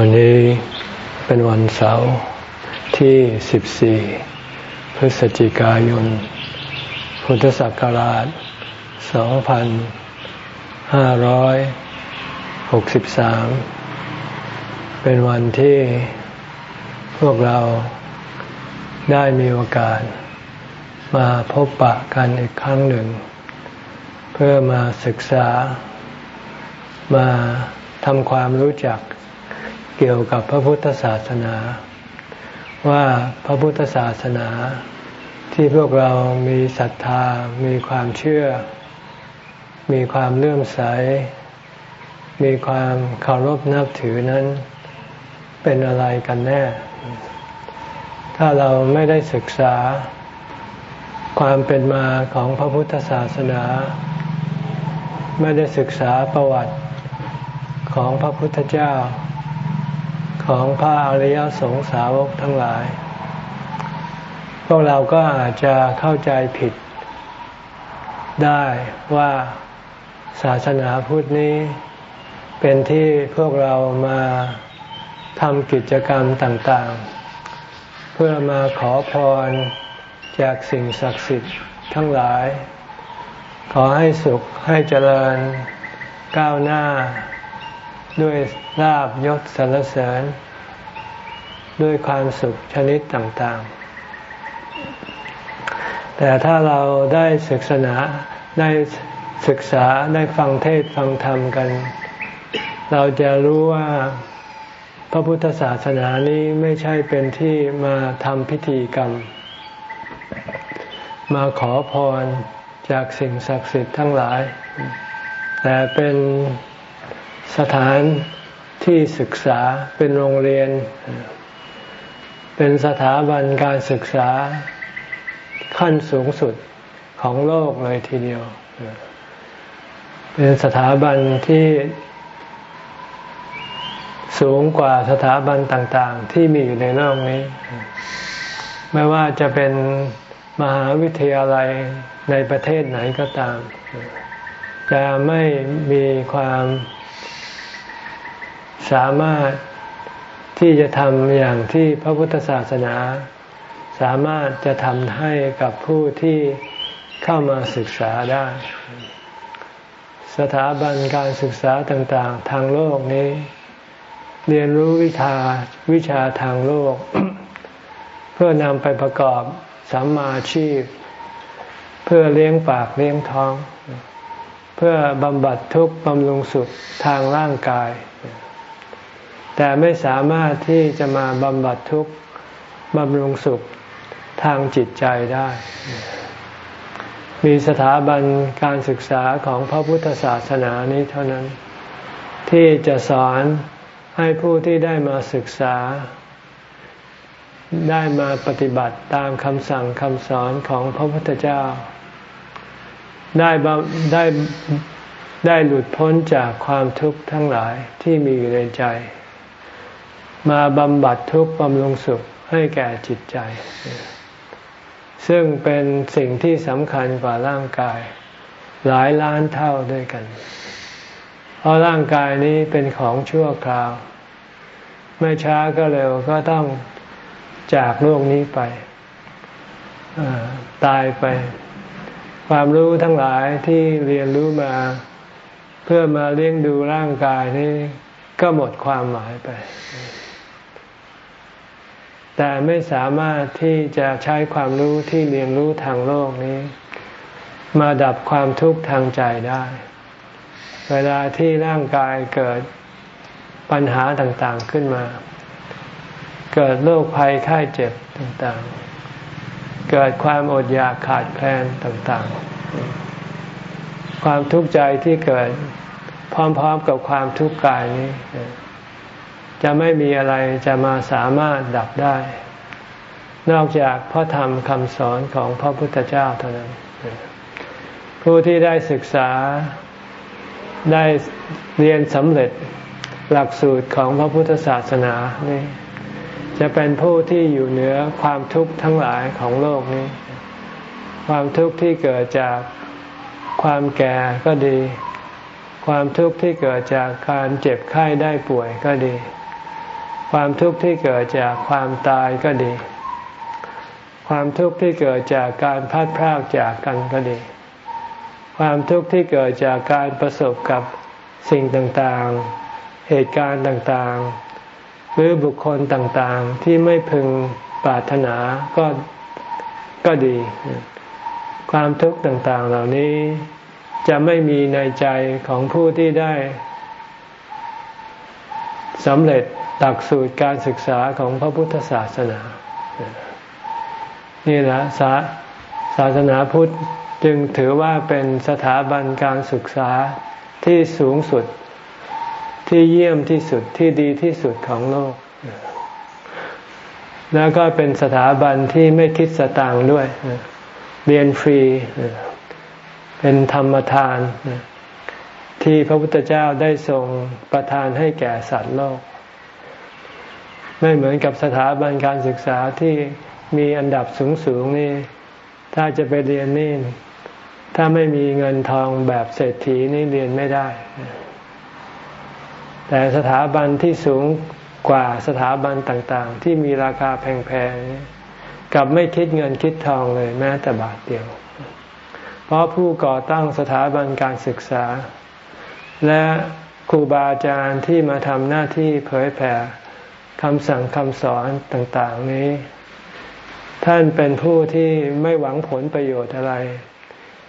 วันนี้เป็นวันเสาร์ที่ 14 พฤศจิกายน พุทธศักราช 2563 เป็นวันที่พวกเราได้มีโอกาส มาพบปะกันอีกครั้งหนึ่ง เพื่อมาศึกษามาทำความรู้จัก เกี่ยวกับพระพุทธศาสนา ว่าพระพุทธศาสนา ที่พวกเรามีศรัทธา มีความเชื่อ มีความเลื่อมใส มีความเคารพนับถือนั้นเป็นอะไรกันแน่ ถ้าเราไม่ได้ศึกษาความเป็นมาของพระพุทธศาสนา ไม่ได้ศึกษาประวัติของพระพุทธเจ้า ของพระอริยสงสาวกทั้งหลาย พวกเราก็อาจจะเข้าใจผิดได้ว่าศาสนาพุทธนี้ เป็นที่พวกเรามาทำกิจกรรมต่างๆ เพื่อมาขอพรจากสิ่งศักดิ์สิทธิ์ทั้งหลาย ขอให้สุขให้เจริญก้าวหน้า ด้วยลาบยศสรรเสริญ ด้วยความสุขชนิดต่างๆ แต่ถ้าเราได้ศึกษาได้ศึกษาได้ฟังเทศฟังธรรมกัน เราจะรู้ว่าพระพุทธศาสนานี้ไม่ใช่เป็นที่มาทำพิธีกรรม มาขอพรจากสิ่งศักดิ์สิทธิ์ทั้งหลาย แต่เป็น สถานที่ศึกษาเป็นโรงเรียน เป็นสถาบันการศึกษาขั้นสูงสุดของโลกเลยทีเดียว เป็นสถาบันที่สูงกว่าสถาบันต่าง ๆ ที่มีอยู่ในโลกนี้ ไม่ว่าจะเป็นมหาวิทยาลัยในประเทศไหนก็ตาม จะไม่มีความ สามารถที่จะทำอย่างที่พระพุทธศาสนา สามารถจะทำให้กับผู้ที่เข้ามาศึกษาได้ สถาบันการศึกษาต่าง ๆ ทางโลกนี้ เรียนรู้วิชาวิชาทางโลก เพื่อนำไปประกอบสัมมาชีพ เพื่อเลี้ยงปากเลี้ยงท้อง เพื่อบำบัดทุกข์บำรุงสุขทางร่างกาย แต่ไม่สามารถที่จะมาบำบัดทุกข์บำรุงสุขทางจิตใจได้ มีสถาบันการศึกษาของพระพุทธศาสนานี้เท่านั้น ที่จะสอนให้ผู้ที่ได้มาศึกษา ได้มาปฏิบัติตามคำสั่งคำสอนของพระพุทธเจ้า ได้ได้ได้หลุดพ้นจากความทุกข์ทั้งหลายที่มีอยู่ในใจ มาบำบัดทุกข์บำรุงสุขให้แก่จิตใจ ซึ่งเป็นสิ่งที่สำคัญกว่าร่างกาย หลายล้านเท่าด้วยกัน เพราะร่างกายนี้เป็นของชั่วคราว ไม่ช้าก็เร็วก็ต้องจากโลกนี้ไปตายไป ความรู้ทั้งหลายที่เรียนรู้มา เพื่อมาเลี้ยงดูร่างกายนี้ก็หมดความหมายไป แต่ไม่สามารถที่จะใช้ความรู้ที่เรียนรู้ทางโลกนี้ มาดับความทุกข์ทางใจได้ เวลาที่ร่างกายเกิดปัญหาต่างๆขึ้นมา เกิดโรคภัยไข้เจ็บต่างๆ เกิดความอดอยากขาดแคลนต่างๆ ความทุกข์ใจที่เกิดพร้อมๆกับความทุกข์กายนี้ จะไม่มีอะไรจะมาสามารถดับได้ นอกจากพระธรรมคำสอนของพระพุทธเจ้าเท่านั้น ผู้ที่ได้ศึกษาได้เรียนสำเร็จหลักสูตรของพระพุทธศาสนานี่จะเป็นผู้ที่อยู่เหนือความทุกข์ทั้งหลายของโลกนี้ ความทุกข์ที่เกิดจากความแก่ก็ดี ความทุกข์ที่เกิดจากการเจ็บไข้ได้ป่วยก็ดี ความทุกข์ที่เกิดจากความตายก็ดี ความทุกข์ที่เกิดจากการพัดพรากจากกันก็ดี ความทุกข์ที่เกิดจากการประสบกับสิ่งต่างๆ เหตุการณ์ต่างๆ หรือบุคคลต่างๆ ที่ไม่พึงปรารถนาก็ก็ดี ความทุกข์ต่างๆเหล่านี้จะไม่มีในใจของผู้ที่ได้สำเร็จ ตักสูตรการศึกษาของพระพุทธศาสนา นี่แหละศาศาสนาพุทธจึงถือว่าเป็นสถาบันการศึกษาที่สูงสุดที่เยี่ยมที่สุดที่ดีที่สุดของโลก แล้วก็เป็นสถาบันที่ไม่คิดสตางค์ด้วย เรียนฟรี เป็นธรรมทาน ที่พระพุทธเจ้าได้ทรงประทานให้แก่สัตว์โลก ไม่เหมือนกับสถาบันการศึกษาที่มีอันดับสูงสูงนี่ ถ้าจะไปเรียนนี่ ถ้าไม่มีเงินทองแบบเศรษฐีนี่เรียนไม่ได้ แต่สถาบันที่สูงกว่าสถาบันต่างๆ ที่มีราคาแพงๆกับไม่คิดเงินคิดทองเลยแม้แต่บาทเดียว เพราะผู้ก่อตั้งสถาบันการศึกษา และครูบาอาจารย์ที่มาทำหน้าที่เผยแผ่ คำสั่งคำสอนต่างๆนี้ ท่านเป็นผู้ที่ไม่หวังผลประโยชน์อะไร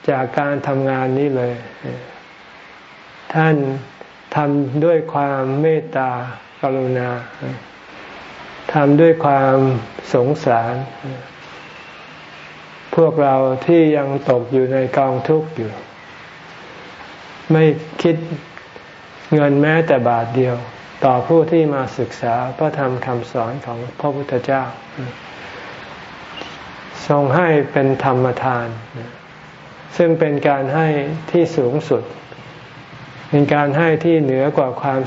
จากการทำงานนี้เลย ท่านทำด้วยความเมตตากรุณาทำด้วยความสงสาร พวกเราที่ยังตกอยู่ในกองทุกข์อยู่ ไม่คิดเงินแม้แต่บาทเดียว ต่อผู้ที่มาศึกษาพระธรรมคำสอนของพระพุทธเจ้า ทรงให้เป็นธรรมทาน ซึ่งเป็นการให้ที่สูงสุด เป็นการให้ที่เหนือกว่าความ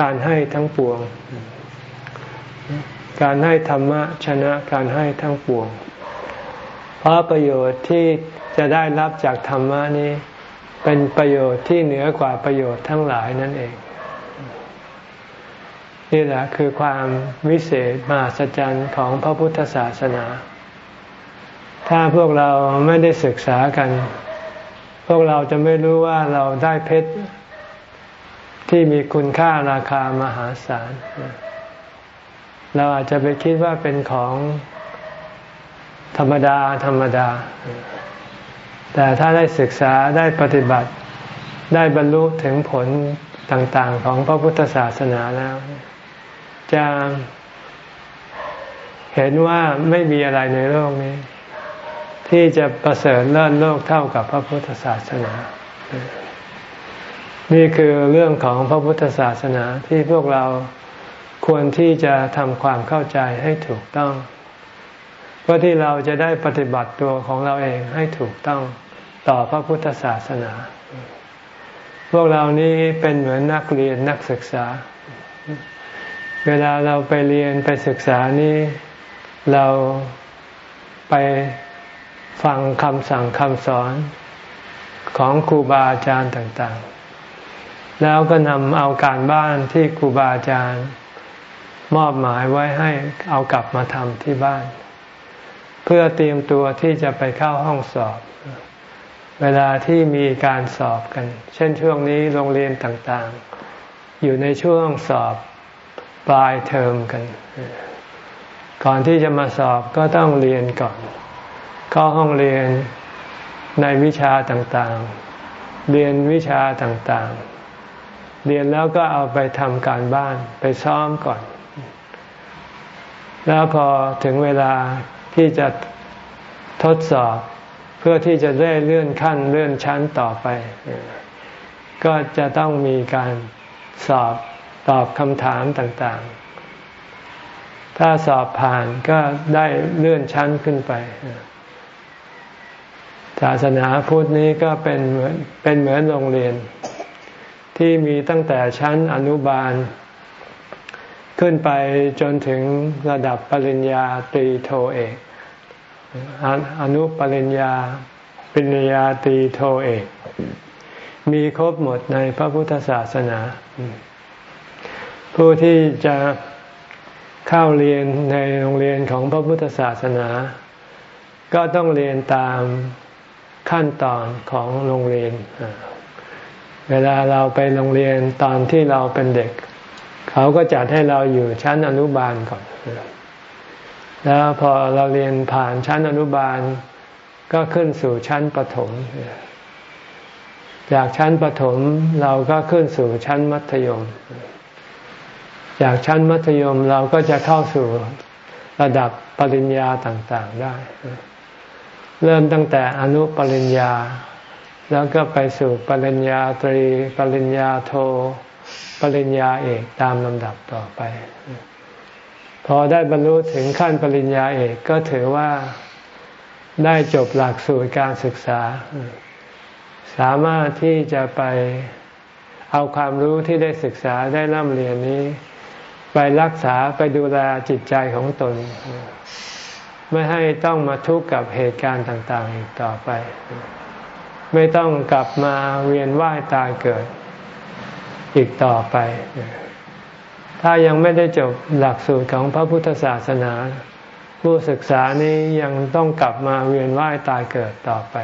การให้ทั้งปวง การให้ธรรมะชนะการให้ทั้งปวง เพราะประโยชน์ที่จะได้รับจากธรรมะนี้ เป็นประโยชน์ที่เหนือกว่าประโยชน์ทั้งหลายนั่นเอง นี่แหละคือความวิเศษมหัศจรรย์ของพระพุทธศาสนา ถ้าพวกเราไม่ได้ศึกษากัน พวกเราจะไม่รู้ว่าเราได้เพชรที่มีคุณค่าราคามหาศาล เราอาจจะไปคิดว่าเป็นของธรรมดา ธรรมดา แต่ถ้าได้ศึกษาได้ปฏิบัติได้บรรลุถึงผลต่างๆของพระพุทธศาสนาแล้ว จะเห็นว่าไม่มีอะไรในโลกนี้ ที่จะประเสริฐเลิศโลกเท่ากับพระพุทธศาสนา นี่คือเรื่องของพระพุทธศาสนาที่พวกเราควรที่จะทำความเข้าใจให้ถูกต้อง เพื่อที่เราจะได้ปฏิบัติตัวของเราเองให้ถูกต้องต่อพระพุทธศาสนา พวกเรานี้เป็นเหมือนนักเรียนนักศึกษา เวลาเราไปเรียนไปศึกษานี้ เราไปฟังคำสั่งคำสอนของครูบาอาจารย์ต่างๆ แล้วก็นำเอาการบ้านที่ครูบาอาจารย์ มอบหมายไว้ให้เอากลับมาทำที่บ้าน เพื่อเตรียมตัวที่จะไปเข้าห้องสอบ เวลาที่มีการสอบกัน เช่นช่วงนี้โรงเรียนต่างๆ อยู่ในช่วงสอบ ปลายเทอมกัน ก่อนที่จะมาสอบก็ต้องเรียนก่อน เข้าห้องเรียนในวิชาต่างๆ เรียนวิชาต่างๆ เรียนแล้วก็เอาไปทำการบ้านไปซ้อมก่อน แล้วพอถึงเวลาที่จะทดสอบเพื่อที่จะได้เลื่อนขั้นเลื่อนชั้นต่อไป ก็จะต้องมีการสอบ ตอบคำถามต่างๆ ถ้าสอบผ่านก็ได้เลื่อนชั้นขึ้นไป ศาสนาพุทธนี้ก็เป็นเหมือนเป็นเหมือนโรงเรียน ที่มีตั้งแต่ชั้นอนุบาล ขึ้นไปจนถึงระดับปริญญาตรีโทเอกอนุปริญญาปริญญาตรีโทเอกมีครบหมดในพระพุทธศาสนา ผู้ที่จะเข้าเรียนในโรงเรียนของพระพุทธศาสนา ก็ต้องเรียนตามขั้นตอนของโรงเรียน เวลาเราไปโรงเรียนตอนที่เราเป็นเด็ก เขาก็จัดให้เราอยู่ชั้นอนุบาลก่อน แล้วพอเราเรียนผ่านชั้นอนุบาล ก็ขึ้นสู่ชั้นประถม จากชั้นประถมเราก็ขึ้นสู่ชั้นมัธยม จากชั้นมัธยมเราก็จะเข้าสู่ระดับปริญญาต่างๆได้ เริ่มตั้งแต่อนุปริญญา แล้วก็ไปสู่ปริญญาตรี ปริญญาโท ปริญญาเอกตามลำดับต่อไป พอได้บรรลุถึงขั้นปริญญาเอกก็ถือว่าได้จบหลักสูตรการศึกษา สามารถที่จะไปเอาความรู้ที่ได้ศึกษาได้ร่ำเรียนนี้ ไปรักษาไปดูแลจิตใจของตน ไม่ให้ต้องมาทุกข์กับเหตุการณ์ต่าง ๆ อีกต่อไป ไม่ต้องกลับมาเวียนว่ายตายเกิดอีกต่อไป ถ้ายังไม่ได้จบหลักสูตรของพระพุทธศาสนา ผู้ศึกษานี้ยังต้องกลับมาเวียนว่ายตายเกิดต่อไป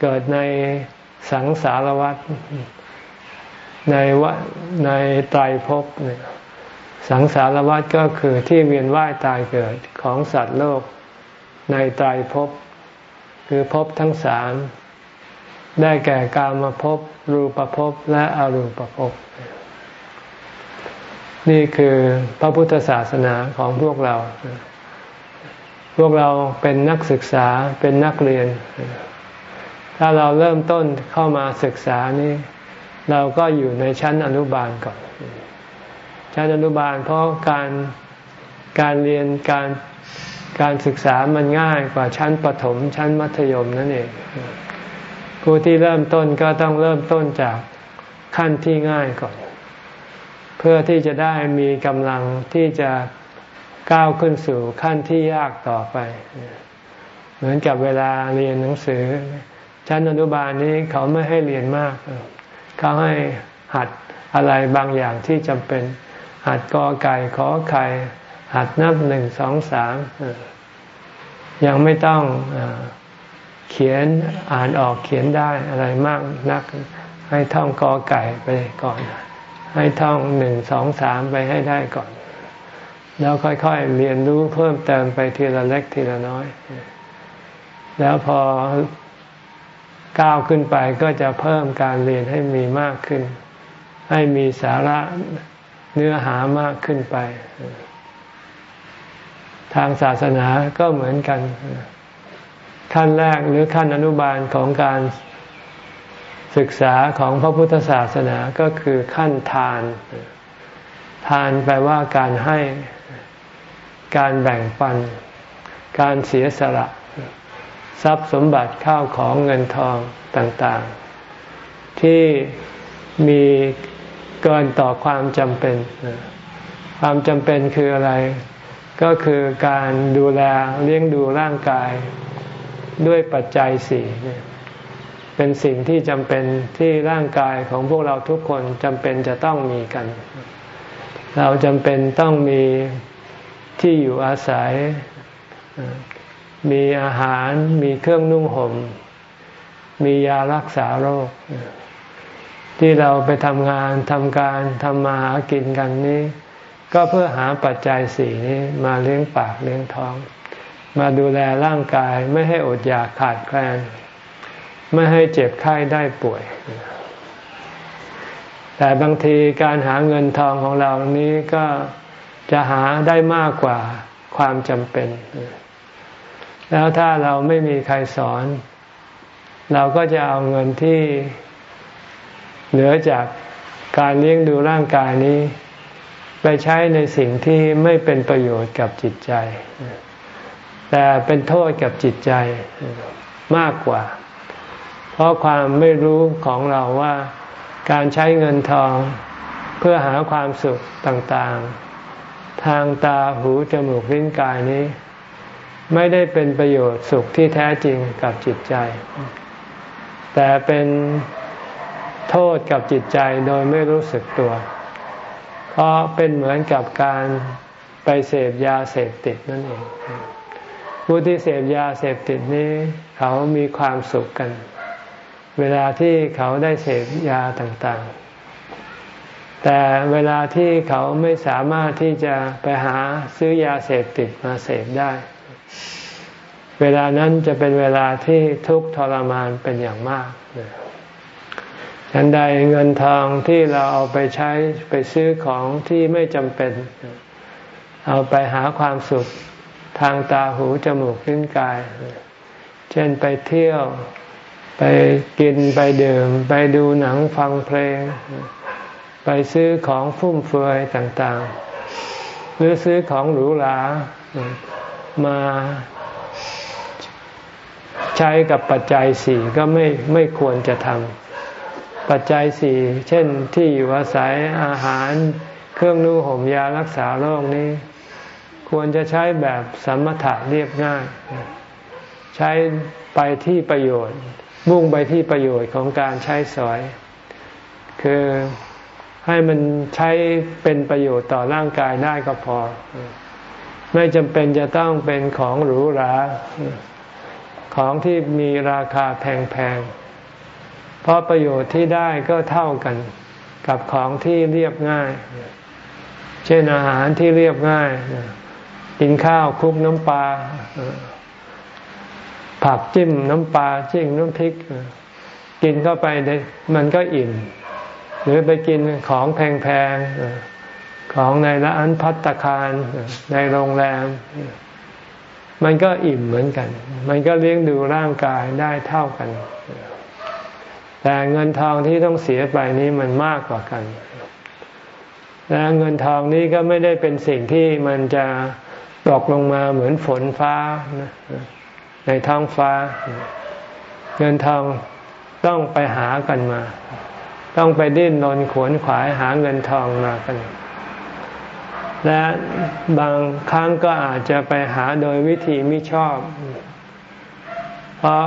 เกิดในสังสารวัฏในวในไตรภพเนี่ย สังสารวัฏก็คือที่เวียนว่ายตายเกิดของสัตว์โลกในตายภพคือภพทั้งสามได้แก่กามภพรูปภพและอรูปภพ นี่คือพระพุทธศาสนาของพวกเรา พวกเราเป็นนักศึกษาเป็นนักเรียน ถ้าเราเริ่มต้นเข้ามาศึกษานี่เราก็อยู่ในชั้นอนุบาลก่อน ชั้นอนุบาล เพราะการการเรียนการการศึกษามันง่ายกว่าชั้นประถม ชั้นมัธยมนั่นเองผู้ที่เริ่มต้นก็ต้องเริ่มต้นจากขั้นที่ง่ายก่อน เพื่อที่จะได้มีกำลังที่จะก้าวขึ้นสู่ขั้นที่ยากต่อไป เหมือนกับเวลาเรียนหนังสือ ชั้นอนุบาลนี้เขาไม่ให้เรียนมาก เขาให้หัดอะไรบางอย่างที่จำเป็น หัดกอไก่ขอไข่ หัดนับหนึ่งสองสามยังไม่ต้องเขียนอ่านออกเขียนได้อะไรมากนัก ให้ท่องกอไก่ไปก่อน ให้ท่องหนึ่งสองสามไปให้ได้ก่อน แล้วค่อยๆเรียนรู้เพิ่มเติมไปทีละเล็กทีละน้อย แล้วพอก้าวขึ้นไปก็จะเพิ่มการเรียนให้มีมากขึ้น ให้มีสาระ เนื้อหามากขึ้นไป ทางศาสนาก็เหมือนกัน ขั้นแรกหรือขั้นอนุบาลของการศึกษาของพระพุทธศาสนาก็คือขั้นทาน ทานแปลว่าการให้การแบ่งปัน การเสียสละ ทรัพย์สมบัติข้าวของเงินทองต่าง ๆ ที่มี เกินต่อความจำเป็น ความจำเป็นคืออะไร ก็คือการดูแลเลี้ยงดูร่างกายด้วยปัจจัยสี่เป็นสิ่งที่จำเป็นที่ร่างกายของพวกเราทุกคนจำเป็นจะต้องมีกัน เราจำเป็นต้องมีที่อยู่อาศัย มีอาหาร มีเครื่องนุ่งห่ม มียารักษาโรค ที่เราไปทำงานทำการทำมาหากินกันนี้ ก็เพื่อหาปัจจัยสี่นี้มาเลี้ยงปากเลี้ยงท้อง มาดูแลร่างกายไม่ให้อดอยากขาดแคลน ไม่ให้เจ็บไข้ได้ป่วย แต่บางทีการหาเงินทองของเรานี้ก็จะหาได้มากกว่าความจำเป็น แล้วถ้าเราไม่มีใครสอน เราก็จะเอาเงินที่ เหนือจากการเลี้ยงดูร่างกายนี้ ไปใช้ในสิ่งที่ไม่เป็นประโยชน์กับจิตใจ แต่เป็นโทษกับจิตใจมากกว่า เพราะความไม่รู้ของเราว่าการใช้เงินทองเพื่อหาความสุขต่างๆ ทางตาหูจมูกลิ้นกายนี้ ไม่ได้เป็นประโยชน์สุขที่แท้จริงกับจิตใจ แต่เป็น โทษกับจิตใจโดยไม่รู้สึกตัว เพราะเป็นเหมือนกับการไปเสพยาเสพติดนั่นเองผู้ที่เสพยาเสพติดนี้ เขามีความสุขกัน เวลาที่เขาได้เสพยาต่างๆ แต่เวลาที่เขาไม่สามารถที่จะไปหาซื้อยาเสพติดมาเสพได้ เวลานั้นจะเป็นเวลาที่ทุกข์ทรมานเป็นอย่างมาก ฉันใดเงินทองที่เราเอาไปใช้ไปซื้อของที่ไม่จำเป็น เอาไปหาความสุขทางตาหูจมูกลิ้นกาย เช่นไปเที่ยวไปกินไปดื่ม ไปดูหนังฟังเพลง ไปซื้อของฟุ่มเฟือยต่างๆ หรือซื้อของหรูหรามาใช้กับปัจจัยสี่ก็ไม่ไม่ควรจะทำ ปัจจัยสี่เช่นที่อยู่อาศัยอาหารเครื่องนุ่งห่มยารักษาโรคนี้ ควรจะใช้แบบสมถะเรียบง่าย ใช้ไปที่ประโยชน์ มุ่งไปที่ประโยชน์ของการใช้สอย คือให้มันใช้เป็นประโยชน์ต่อร่างกายได้ก็พอ ไม่จำเป็นจะต้องเป็นของหรูหรา ของที่มีราคาแพงๆ เพราะประโยชน์ที่ได้ก็เท่ากันกับของที่เรียบง่าย เช่นอาหารที่เรียบง่าย กินข้าวคลุกน้ำปลาผักจิ้มน้ำปลาจิ้มน้ำพริก กินเข้าไปมันก็อิ่ม หรือไปกินของแพงๆของในร้านพัตคารในโรงแรม มันก็อิ่มเหมือนกัน มันก็เลี้ยงดูร่างกายได้เท่ากัน แต่เงินทองที่ต้องเสียไปนี้มันมากกว่ากัน และเงินทองนี้ก็ไม่ได้เป็นสิ่งที่มันจะตกลงมาเหมือนฝนฟ้าในท้องฟ้า เงินทองต้องไปหากันมา ต้องไปดิ้นรนขวนขวายหาเงินทองมากัน และบางครั้งก็อาจจะไปหาโดยวิธีไม่ชอบ เพราะ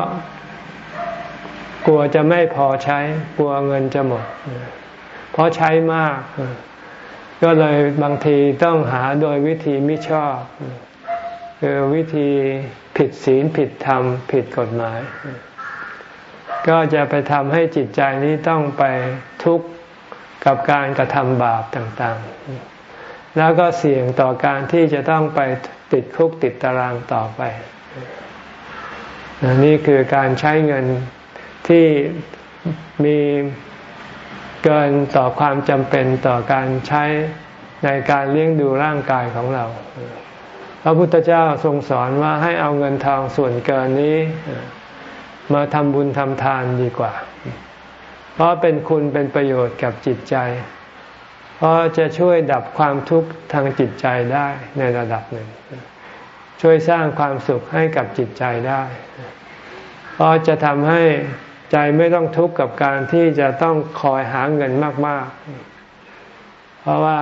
กลัวจะไม่พอใช้ กลัวเงินจะหมด เพราะใช้มาก ก็เลยบางทีต้องหาโดยวิธีไม่ชอบ คือวิธีผิดศีลผิดธรรม ผิดกฎหมาย ก็จะไปทำให้จิตใจนี้ต้องไปทุกข์กับการกระทำบาปต่างๆ แล้วก็เสี่ยงต่อการที่จะต้องไปติดคุกติดตารางต่อไป นี่คือการใช้เงิน ที่มีเกินต่อความจำเป็นต่อการใช้ในการเลี้ยงดูร่างกายของเรา พระพุทธเจ้าทรงสอนว่าให้เอาเงินทองส่วนเกินนี้ มาทำบุญทำทานดีกว่า เพราะเป็นคุณเป็นประโยชน์กับจิตใจ เพราะจะช่วยดับความทุกข์ทางจิตใจได้ในระดับหนึ่ง ช่วยสร้างความสุขให้กับจิตใจได้ เพราะจะทำให้ ใจไม่ต้องทุกข์กับการที่จะต้องคอยหาเงินมาก ๆ เพราะว่า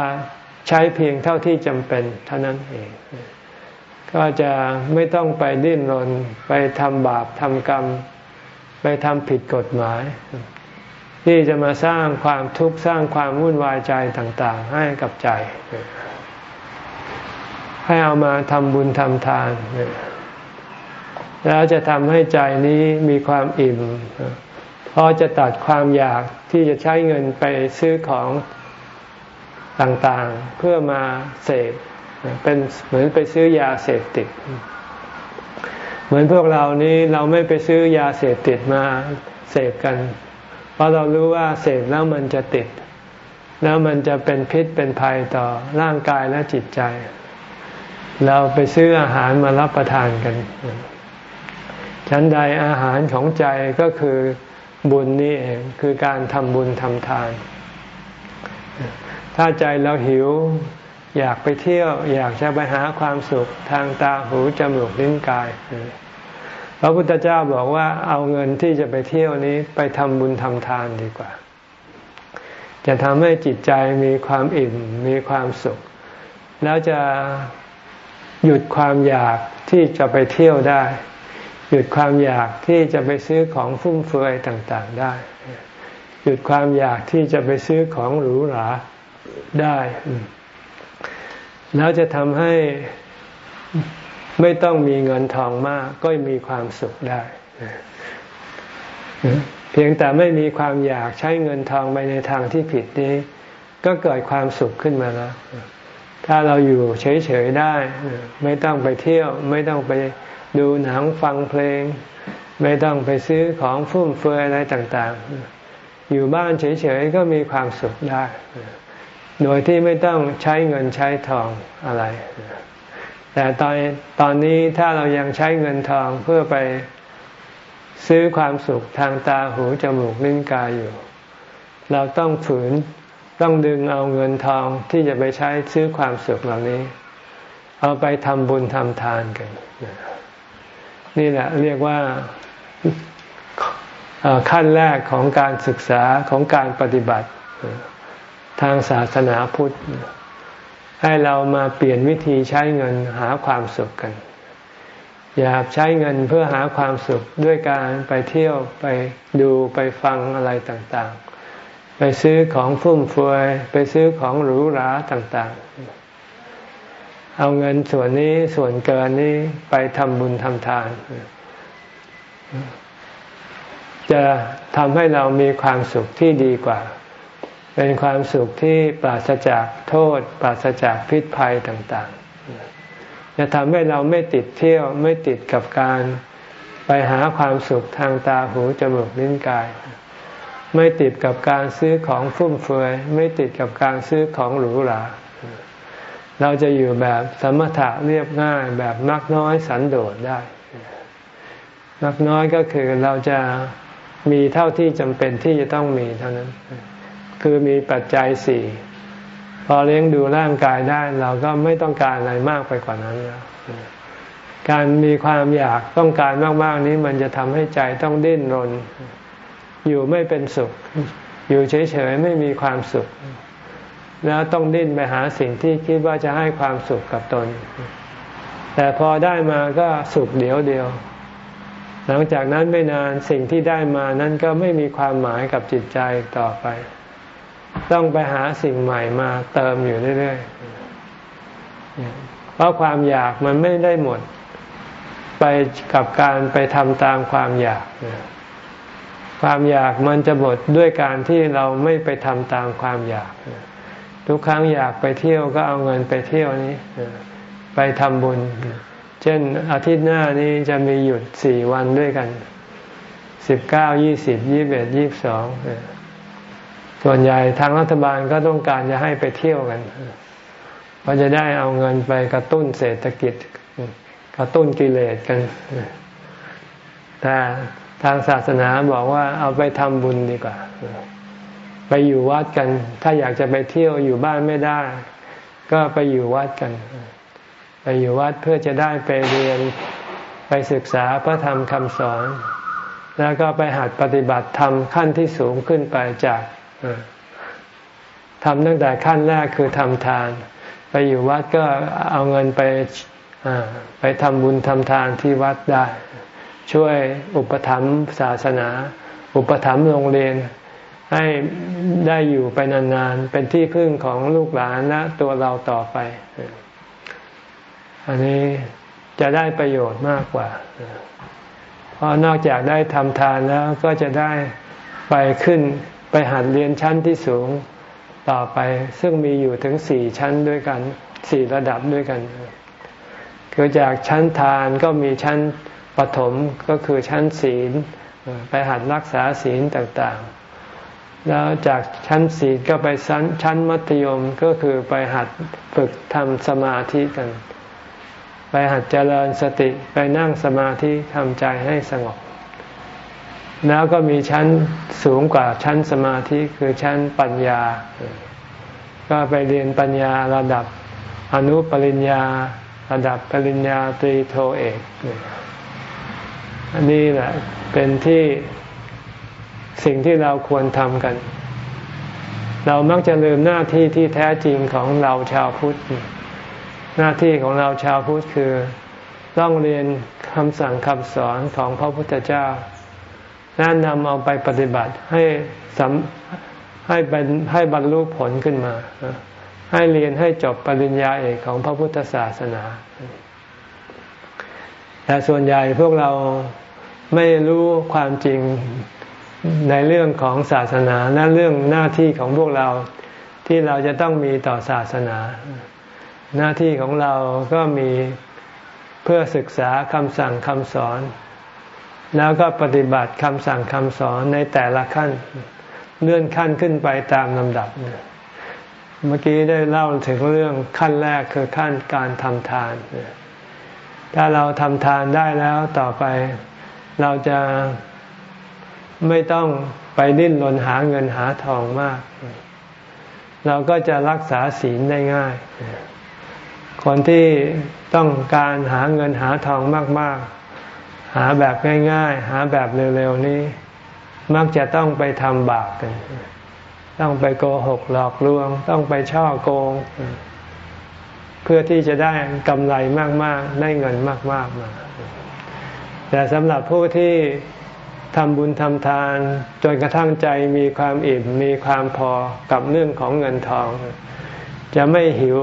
ใช้เพียงเท่าที่จำเป็นเท่านั้นเอง ก็จะไม่ต้องไปดิ้นรน ไปทำบาปทำกรรม ไปทำผิดกฎหมาย ที่จะมาสร้างความทุกข์สร้างความวุ่นวายใจต่าง ๆ ให้กับใจ ให้เอามาทำบุญทำทาน แล้วจะทำให้ใจนี้มีความอิ่ม เพราะจะตัดความอยากที่จะใช้เงินไปซื้อของต่างๆ เพื่อมาเสพเป็นเหมือนไปซื้อยาเสพติด เหมือนพวกเรานี้เราไม่ไปซื้อยาเสพติดมาเสพกัน เพราะเรารู้ว่าเสพแล้วมันจะติด แล้วมันจะเป็นพิษเป็นภัยต่อร่างกายและจิตใจ เราไปซื้ออาหารมารับประทานกัน ชั้นใดอาหารของใจก็คือบุญนี่เองคือการทำบุญทำทาน ถ้าใจเราหิว อยากไปเที่ยว อยากจะไปหาความสุขทางตาหูจมูกลิ้นกายพระพุทธเจ้าบอกว่าเอาเงินที่จะไปเที่ยวนี้ไปทำบุญทำทานดีกว่า จะทำให้จิตใจมีความอิ่มมีความสุข แล้วจะหยุดความอยากที่จะไปเที่ยวได้ หยุดความอยากที่จะไปซื้อของฟุ่มเฟือยต่างๆได้ หยุดความอยากที่จะไปซื้อของหรูหราได้ แล้วจะทำให้ไม่ต้องมีเงินทองมาก ก็มีความสุขได้ เพียงแต่ไม่มีความอยากใช้เงินทองไปในทางที่ผิดนี้ ก็เกิดความสุขขึ้นมาแล้ว ถ้าเราอยู่เฉยๆได้ ไม่ต้องไปเที่ยว ไม่ต้องไป ดูหนังฟังเพลง ไม่ต้องไปซื้อของฟุ่มเฟือยอะไรต่างๆ อยู่บ้านเฉยๆก็มีความสุขได้ โดยที่ไม่ต้องใช้เงินใช้ทองอะไร แต่ตอนตอนนี้ถ้าเรายังใช้เงินทองเพื่อไปซื้อความสุขทางตาหูจมูกลิ้นกายอยู่ เราต้องฝืนต้องดึงเอาเงินทองที่จะไปใช้ซื้อความสุขเหล่านี้ เอาไปทำบุญทำทานกัน นี่แหละเรียกว่าขั้นแรกของการศึกษาของการปฏิบัติทางศาสนาพุทธ ให้เรามาเปลี่ยนวิธีใช้เงินหาความสุขกัน อย่าใช้เงินเพื่อหาความสุขด้วยการไปเที่ยวไปดูไปฟังอะไรต่างๆ ไปซื้อของฟุ่มเฟือยไปซื้อของหรูหราต่างๆ เอาเงินส่วนนี้ส่วนเกินนี้ไปทำบุญทำทาน จะทำให้เรามีความสุขที่ดีกว่า เป็นความสุขที่ปราศจากโทษ ปราศจากพิษภัยต่างๆ จะทำให้เราไม่ติดเที่ยวไม่ติดกับการไปหาความสุขทางตาหูจมูกลิ้นกาย ไม่ติดกับการซื้อของฟุ่มเฟือย ไม่ติดกับการซื้อของหรูหรา เราจะอยู่แบบสมถะเรียบง่ายแบบนักน้อยสันโดษได้นักน้อยก็คือเราจะมีเท่าที่จำเป็นที่จะต้องมีเท่านั้น คือมีปัจจัยสี่พอเลี้ยงดูร่างกายได้เราก็ไม่ต้องการอะไรมากไปกว่านั้นแล้วการมีความอยากต้องการมาก ๆ นี้มันจะทำให้ใจต้องดิ้นรน อยู่ไม่เป็นสุข อยู่เฉย ๆ ไม่มีความสุข แล้วต้องดิ้นไปหาสิ่งที่คิดว่าจะให้ความสุขกับตน แต่พอได้มาก็สุขเดียวเดียว หลังจากนั้นไม่นานสิ่งที่ได้มานั้นก็ไม่มีความหมายกับจิตใจต่อไป ต้องไปหาสิ่งใหม่มาเติมอยู่เรื่อยๆ เพราะความอยากมันไม่ได้หมด ไปกับการไปทำตามความอยากความอยากมันจะหมดด้วยการที่เราไม่ไปทำตามความอยาก ทุกครั้งอยากไปเที่ยวก็เอาเงินไปเที่ยวนี้ ไปทำบุญ เช่นอาทิตย์หน้านี้จะมีหยุดสี่วันด้วยกันสิบเก้ายี่สิบยี่บเอ็ดยี่บสองส่วนใหญ่ทางรัฐบาลก็ต้องการจะให้ไปเที่ยวกันเพราะจะได้เอาเงินไปกระตุ้นเศรษฐกิจ กระตุ้นกิเลสกัน แต่ทางศาสนาบอกว่าเอาไปทำบุญดีกว่า ไปอยู่วัดกัน ถ้าอยากจะไปเที่ยวอยู่บ้านไม่ได้ ก็ไปอยู่วัดกัน ไปอยู่วัดเพื่อจะได้ไปเรียนไปศึกษาพระธรรมคำสอน แล้วก็ไปหัดปฏิบัติธรรมขั้นที่สูงขึ้นไปจากทำตั้งแต่ขั้นแรกคือทำทาน ไปอยู่วัดก็เอาเงินไปไปทำบุญทำทานที่วัดได้ ช่วยอุปถัมภ์ศาสนา อุปถัมภ์โรงเรียน ให้ได้อยู่ไปนานๆ เป็นที่พึ่งของลูกหลานและตัวเราต่อไป อันนี้จะได้ประโยชน์มากกว่า เพราะนอกจากได้ทำทานแล้วก็จะได้ไปขึ้นไปหัดเรียนชั้นที่สูงต่อไป ซึ่งมีอยู่ถึงสี่ชั้นด้วยกันสี่ระดับด้วยกัน คือจากชั้นทานก็มีชั้นปฐมก็คือชั้นศีล ไปหัดรักษาศีลต่างๆ แล้วจากชั้นศีลก็ไปชั้นชั้นมัธยมก็คือไปหัดฝึกทำสมาธิกัน ไปหัดเจริญสติไปนั่งสมาธิทำใจให้สงบ แล้วก็มีชั้นสูงกว่าชั้นสมาธิคือชั้นปัญญา ก็ไปเรียนปัญญาระดับอนุปริญญา ระดับปริญญาตรีโทเอกอันนี้แหละเป็นที่ สิ่งที่เราควรทำกัน เรามักจะลืมหน้าที่ที่แท้จริงของเราชาวพุทธ หน้าที่ของเราชาวพุทธคือต้องเรียนคำสั่งคำสอนของพระพุทธเจ้าและนำเอาไปปฏิบัติให้สำให้เป็นให้บรรลุผลขึ้นมา ให้เรียนให้จบปริญญาเอกของพระพุทธศาสนา แต่ส่วนใหญ่พวกเราไม่รู้ความจริง ในเรื่องของศาสนาและเรื่องหน้าที่ของพวกเราที่เราจะต้องมีต่อศาสนา หน้าที่ของเราก็มีเพื่อศึกษาคำสั่งคำสอน แล้วก็ปฏิบัติคำสั่งคำสอนในแต่ละขั้น เลื่อนขั้นขึ้นไปตามลำดับ เมื่อกี้ได้เล่าถึงเรื่องขั้นแรกคือขั้นการทำทาน ถ้าเราทำทานได้แล้วต่อไปเราจะ ไม่ต้องไปดิ้นรนหาเงินหาทองมาก เราก็จะรักษาศีลได้ง่าย คนที่ต้องการหาเงินหาทองมาก ๆ หาแบบง่าย ๆ หาแบบเร็ว ๆ นี้ มักจะต้องไปทำบาปกัน ต้องไปโกหกหลอกลวง ต้องไปช่อโกง เพื่อที่จะได้กำไรมาก ๆ ได้เงินมาก ๆ มาแต่สำหรับผู้ที่ ทำบุญทำทาน จนกระทั่งใจมีความอิ่มมีความพอกับเรื่องของเงินทอง จะไม่หิว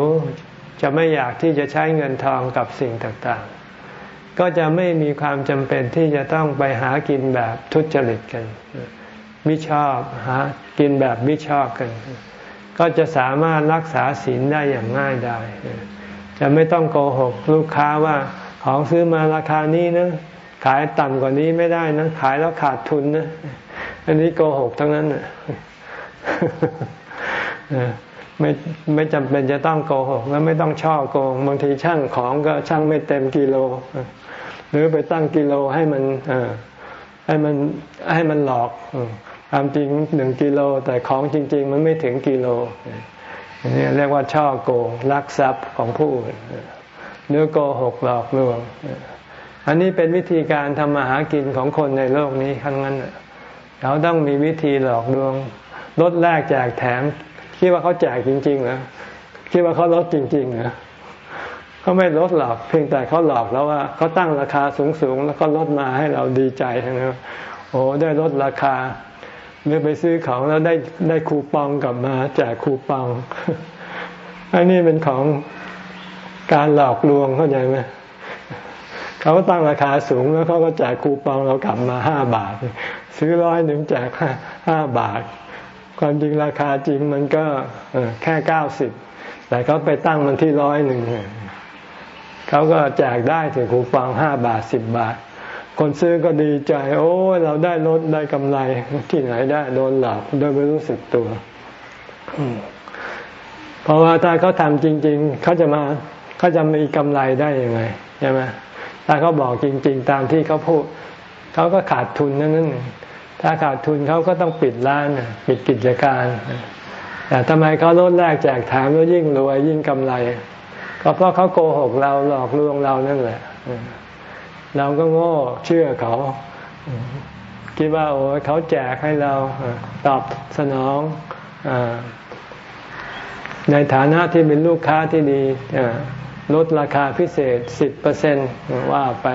จะไม่อยากที่จะใช้เงินทองกับสิ่งต่างๆ ก็จะไม่มีความจำเป็นที่จะต้องไปหากินแบบทุจริตกันมิชอบหากินแบบมิชอบกัน ก็จะสามารถรักษาศีลได้อย่างง่ายได้จะไม่ต้องโกหกลูกค้าว่าของซื้อมาราคานี้นะ ขายต่ำกว่านี้ไม่ได้นะ ขายแล้วขาดทุนนะ อันนี้โกหกทั้งนั้นไม่ไม่จำเป็นจะต้องโกหก แล้วไม่ต้องช่อโกง บางทีช่างของก็ช่างไม่เต็มกิโล หรือไปตั้งกิโลให้มันให้มันให้มันหลอกความจริงหนึ่งกิโล แต่ของจริง ๆ มันไม่ถึงกิโลอันนี้เรียกว่าช่อโกงลักทรัพย์ของผู้อื่นหรือโกหกหลอกลวง อันนี้เป็นวิธีการทำมาหากินของคนในโลกนี้ทั้งนั้นเขาต้องมีวิธีหลอกลวงลดแลกแจกแถม คิดว่าเขาแจกจริงๆเหรอคิดว่าเขาลดจริงๆเหรอเขาไม่ลดหรอกเพียงแต่เขาหลอกแล้วว่าเขาตั้งราคาสูงๆแล้วก็ลดมาให้เราดีใจทั้งนั้นโอ้ได้ลดราคาเมื่อไปซื้อของแล้วได้ได้คูปองกลับมาแจกคูปองอันนี้เป็นของการหลอกลวงเข้าใจไหม เขาก็ตั้งราคาสูงแล้วเขาก็แจกคูปองเรากลับมาห้าบาท ซื้อร้อยหนึ่งแจกห้าบาท ความจริงราคาจริงมันก็แค่เก้าสิบแต่เขาไปตั้งมันที่ร้อยหนึ่งเขาก็แจกได้ถึงคูปองห้าบาทสิบบาท คนซื้อก็ดีใจ โอ้เราได้ลดได้กำไรที่ไหนได้โดนหลอกโดยไม่รู้สึกตัวเพราะว่าถ้าเขาทำจริง ๆเขาจะมาเขาจะมีกำไรได้ยังไงใช่ไหม ถ้าเขาบอกจริง ๆ ตามที่เขาพูดเขาก็ขาดทุนนั่นนั่นถ้าขาดทุนเขาก็ต้องปิดร้านปิดกิจการแต่ทำไมเขาลดแรกแจกแถมแล้วยิ่งรวยยิ่งกำไร ก็เพราะเขาโกหกเราหลอกลวงเรานั่นแหละเราก็โง่เชื่อเขา คิดว่าโอ้เขาแจกให้เราตอบสนองในฐานะที่เป็นลูกค้าที่ดี ลดราคาพิเศษสิบเปอร์เซ็นว่าไป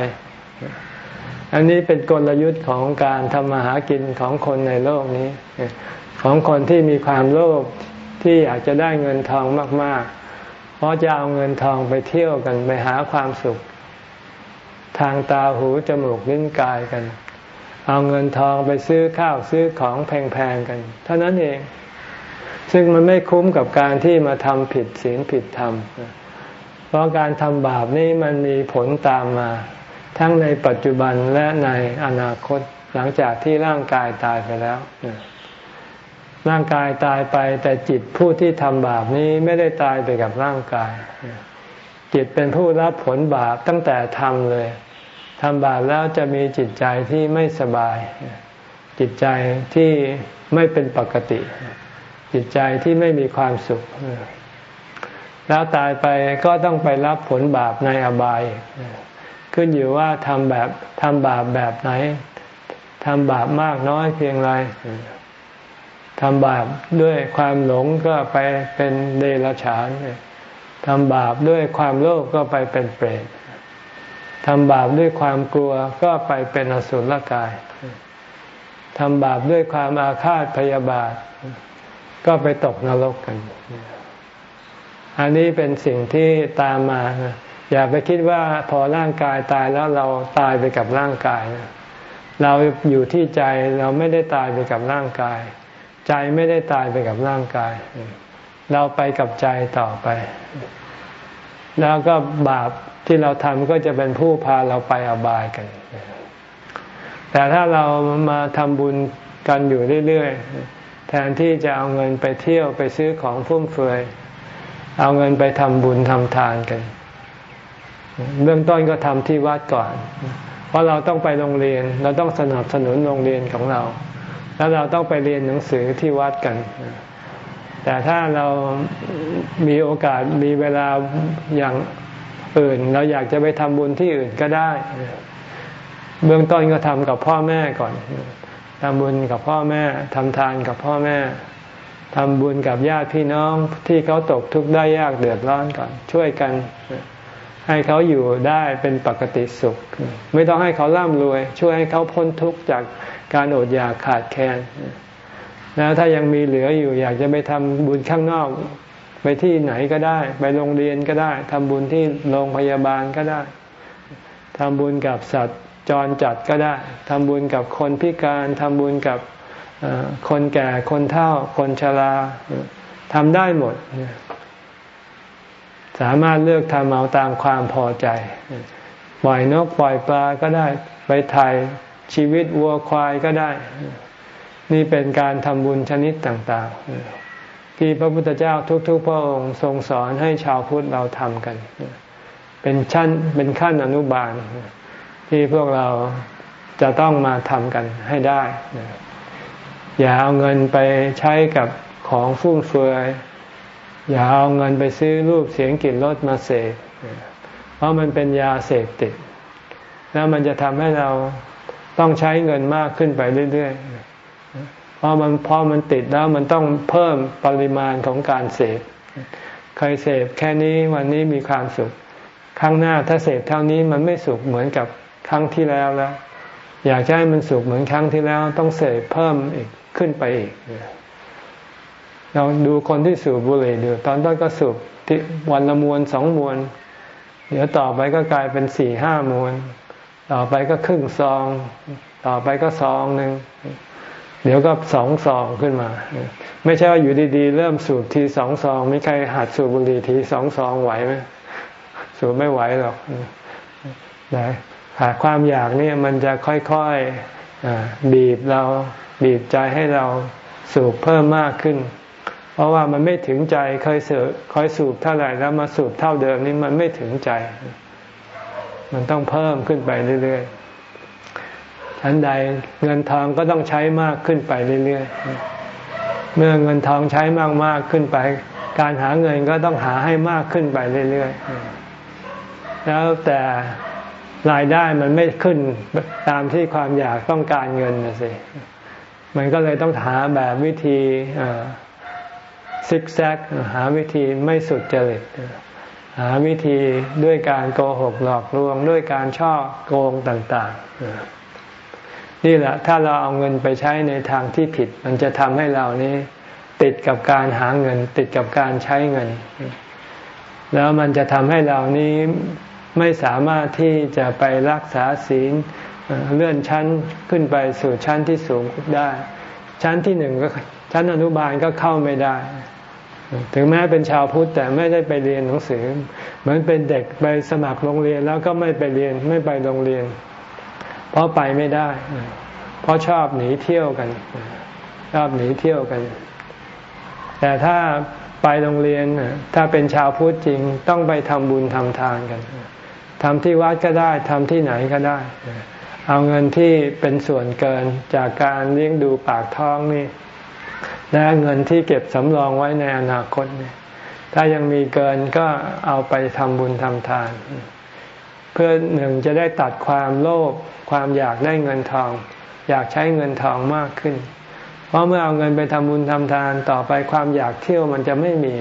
อันนี้เป็นกลยุทธ์ของการทำมาหากินของคนในโลกนี้ ของคนที่มีความโลภที่อยากจะได้เงินทองมาก ๆ เพราะจะเอาเงินทองไปเที่ยวกันไปหาความสุข ทางตาหูจมูกลิ้นกายกัน เอาเงินทองไปซื้อข้าวซื้อของแพง ๆ กัน เท่านั้นเอง ซึ่งมันไม่คุ้มกับการที่มาทำผิดศีลผิดธรรม เพราะการทำบาปนี้มันมีผลตามมา ทั้งในปัจจุบันและในอนาคตหลังจากที่ร่างกายตายไปแล้ว ร่างกายตายไปแต่จิตผู้ที่ทำบาปนี้ไม่ได้ตายไปกับร่างกาย จิตเป็นผู้รับผลบาปตั้งแต่ทำเลยทำบาปแล้วจะมีจิตใจที่ไม่สบาย จิตใจที่ไม่เป็นปกติ จิตใจที่ไม่มีความสุข แล้วตายไปก็ต้องไปรับผลบาปในอบาย ขึ้นอยู่ว่าทำแบบทำบาปแบบไหนทำบาปมากน้อยเพียงไรทำบาปด้วยความหลงก็ไปเป็นเดรัจฉานทำบาปด้วยความโลภก็ไปเป็นเปรตทำบาปด้วยความกลัวก็ไปเป็นอสุรกาย ทำบาปด้วยความอาฆาตพยาบาท ก็ไปตกนรกกัน อันนี้เป็นสิ่งที่ตามมา อย่าไปคิดว่าพอร่างกายตายแล้วเราตายไปกับร่างกาย เราอยู่ที่ใจเราไม่ได้ตายไปกับร่างกาย ใจไม่ได้ตายไปกับร่างกาย เราไปกับใจต่อไป แล้วก็บาปที่เราทำก็จะเป็นผู้พาเราไปอบายกัน แต่ถ้าเรามาทำบุญกันอยู่เรื่อยๆ แทนที่จะเอาเงินไปเที่ยวไปซื้อของฟุ่มเฟือย เอาเงินไปทำบุญทำทานกัน เบื้องต้นก็ทำที่วัดก่อน เพราะเราต้องไปโรงเรียน เราต้องสนับสนุนโรงเรียนของเรา แล้วเราต้องไปเรียนหนังสือที่วัดกัน แต่ถ้าเรามีโอกาสมีเวลาอย่างอื่น เราอยากจะไปทำบุญที่อื่นก็ได้ เบื้องต้นก็ทำกับพ่อแม่ก่อนทำบุญกับพ่อแม่ทำทานกับพ่อแม่ ทำบุญกับญาติพี่น้องที่เขาตกทุกข์ได้ยากเดือดร้อนก่อน ช่วยกัน ให้เขาอยู่ได้เป็นปกติสุข ไม่ต้องให้เขาร่ำรวย ช่วยให้เขาพ้นทุกข์จากการอดอยากขาดแคลนแล้วถ้ายังมีเหลืออยู่อยากจะไปทำบุญข้างนอก ไปที่ไหนก็ได้ ไปโรงเรียนก็ได้ทำบุญที่โรงพยาบาลก็ได้ทำบุญกับสัตว์จรจัดก็ได้ทำบุญกับคนพิการทำบุญกับ คนแก่คนเฒ่า คนชราทำได้หมด สามารถเลือกทำเอาตามความพอใจ ปล่อยนกปล่อยปลาก็ได้ ไปถ่ายชีวิตวัวควายก็ได้ นี่เป็นการทำบุญชนิดต่าง ๆ ที่พระพุทธเจ้าทุก ๆ พระองค์ทรงสอนให้ชาวพุทธเราทำกัน เป็นชั้นเป็นขั้นอนุบาล ที่พวกเราจะต้องมาทำกันให้ได้ อย่าเอาเงินไปใช้กับของฟุ่มเฟือย อย่าเอาเงินไปซื้อรูปเสียงกลิ่นรสมาเสพเพราะมันเป็นยาเสพติด แล้วมันจะทำให้เราต้องใช้เงินมากขึ้นไปเรื่อยๆเพราะมันพอมันติดแล้วมันต้องเพิ่มปริมาณของการเสพเคยเสพแค่นี้วันนี้มีความสุข ครั้งหน้าถ้าเสพเท่านี้มันไม่สุขเหมือนกับครั้งที่แล้วแล้ว อยากให้มันสุขเหมือนครั้งที่แล้ว ต้องเสพเพิ่มอีก ขึ้นไปอีกเราดูคนที่สูบบุหรี่ดูตอนต้นก็สูบที่วันละมวนสองมวน เดี๋ยวต่อไปก็กลายเป็นสี่ห้ามวน ต่อไปก็ครึ่งซอง ต่อไปก็ซองหนึ่งเดี๋ยวก็สองซองขึ้นมา ไม่ใช่ว่าอยู่ดีๆ เริ่มสูบทีสองซองไม่ใครหัดสูบบุหรี่ทีสองซองไหวไหมสูบไม่ไหวหรอกนะหาความอยากนี่มันจะค่อยๆบีบเรา บีบใจให้เราสูบเพิ่มมากขึ้น เพราะว่ามันไม่ถึงใจเคยเสือคอยสูบเท่าไหร่แล้วมาสูบเท่าเดิมนี่มันไม่ถึงใจ มันต้องเพิ่มขึ้นไปเรื่อยๆทันใดเงินทองก็ต้องใช้มากขึ้นไปเรื่อยๆ เมื่อเงินทองใช้มากมากขึ้นไป การหาเงินก็ต้องหาให้มากขึ้นไปเรื่อยๆ แล้วแต่รายได้มันไม่ขึ้นตามที่ความอยากต้องการเงินนะสิ มันก็เลยต้องหาแบบวิธีซิกแซกหาวิธีไม่สุดจริตหาวิธีด้วยการโกหกหลอกลวงด้วยการช่อโกงต่างๆ นี่แหละถ้าเราเอาเงินไปใช้ในทางที่ผิด มันจะทำให้เรานี้ติดกับการหาเงิน ติดกับการใช้เงิน แล้วมันจะทำให้เรานี้ไม่สามารถที่จะไปรักษาศีล เลื่อนชั้นขึ้นไปสู่ชั้นที่สูงได้ ชั้นที่หนึ่งก็ชั้นอนุบาลก็เข้าไม่ได้ ถึงแม้เป็นชาวพุทธแต่ไม่ได้ไปเรียนหนังสือ เหมือนเป็นเด็กไปสมัครโรงเรียนแล้วก็ไม่ไปเรียนไม่ไปโรงเรียน เพราะไปไม่ได้ เพราะชอบหนีเที่ยวกัน ชอบหนีเที่ยวกัน แต่ถ้าไปโรงเรียนถ้าเป็นชาวพุทธจริงต้องไปทำบุญทำทานกันทำที่วัดก็ได้ทำที่ไหนก็ได้ เอาเงินที่เป็นส่วนเกินจากการเลี้ยงดูปากท้องนี่และเงินที่เก็บสำรองไว้ในอนาคตนี่ถ้ายังมีเกินก็เอาไปทำบุญทำทาน เพื่อหนึ่งจะได้ตัดความโลภความอยากได้เงินทอง อยากใช้เงินทองมากขึ้น เพราะเมื่อเอาเงินไปทำบุญทำทานต่อไปความอยากเที่ยวมันจะไม่มี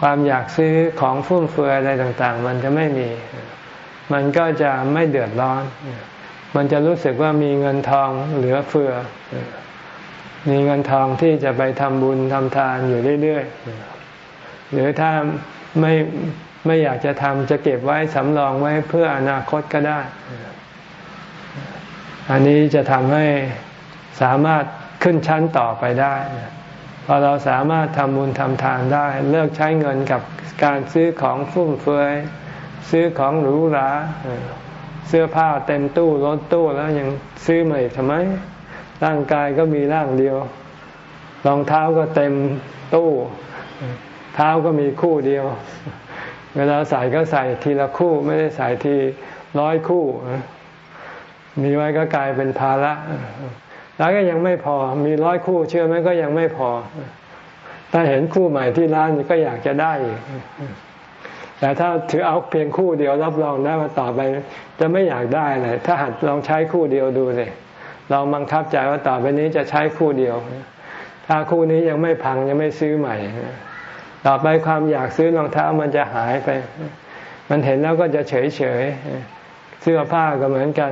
ความอยากซื้อของฟุ่มเฟือยอะไรต่างๆ มันจะไม่มี มันก็จะไม่เดือดร้อน มันจะรู้สึกว่ามีเงินทองเหลือเฟือ มีเงินทองที่จะไปทำบุญทำทานอยู่เรื่อยๆ หรือถ้าไม่ไม่อยากจะทำจะเก็บไว้สำรองไว้เพื่ออนาคตก็ได้ อันนี้จะทำให้สามารถขึ้นชั้นต่อไปได้พอเราสามารถทำบุญทำทานได้ เลิกใช้เงินกับการซื้อของฟุ่มเฟือย ซื้อของหรูหรา เสื้อผ้าเต็มตู้รถตู้แล้วยังซื้อใหม่ทำไม ร่างกายก็มีร่างเดียว รองเท้าก็เต็มตู้ เท้าก็มีคู่เดียว เวลาใส่ก็ใส่ทีละคู่ไม่ได้ใส่ทีร้อยคู่ มีไว้ก็กลายเป็นภาระ แล้วก็ยังไม่พอ มีร้อยคู่เชื่อไหมก็ยังไม่พอ ถ้าเห็นคู่ใหม่ที่ร้านก็อยากจะได้อีก แต่ถ้าถือเอาเพียงคู่เดียวรับรองได้ว่าต่อไป จะไม่อยากได้เลยถ้าหัดลองใช้คู่เดียวดูเลยลองบังคับใจว่าต่อไปนี้จะใช้คู่เดียว ถ้าคู่นี้ยังไม่พังยังไม่ซื้อใหม่ ต่อไปความอยากซื้อรองเท้ามันจะหายไป มันเห็นแล้วก็จะเฉยเฉยเสื้อผ้าก็เหมือนกัน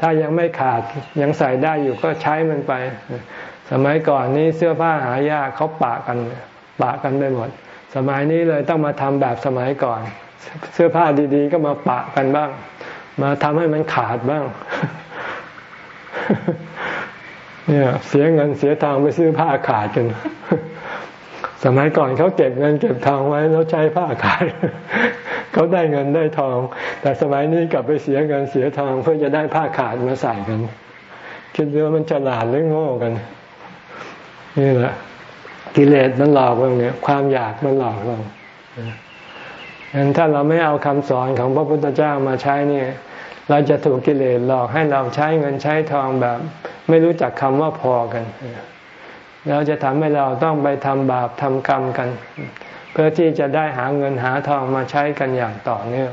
ถ้ายังไม่ขาดยังใส่ได้อยู่ก็ใช้มันไป สมัยก่อนนี้เสื้อผ้าหายากเขาปะกันปะกันไปหมด สมัยนี้เลยต้องมาทำแบบสมัยก่อน เสื้อผ้าดีๆ ก็มาปะกันบ้าง มาทำให้มันขาดบ้าง เนี่ยเสียเงินเสียทองไปซื้อผ้าขาดกันสมัยก่อนเขาเก็บเงินเก็บทองไว้แล้วใช้ผ้าขายเขาได้เงินได้ทอง แต่สมัยนี้กลับไปเสียเงินเสียทองเพื่อจะได้ผ้าขาดมาใส่กัน คิดว่ามันฉลาดหรือโง่กัน นี่แหละ กิเลสมันหลอกเราเนี่ย ความอยากมันหลอกเรางั้นถ้าเราไม่เอาคำสอนของพระพุทธเจ้ามาใช้เนี่ย เราจะถูกกิเลสหลอกให้เราใช้เงินใช้ทองแบบ ไม่รู้จักคำว่าพอกันแล้วจะทำให้เราต้องไปทำบาปทำกรรมกัน เพื่อที่จะได้หาเงินหาทองมาใช้กันอย่างต่อเนื่อง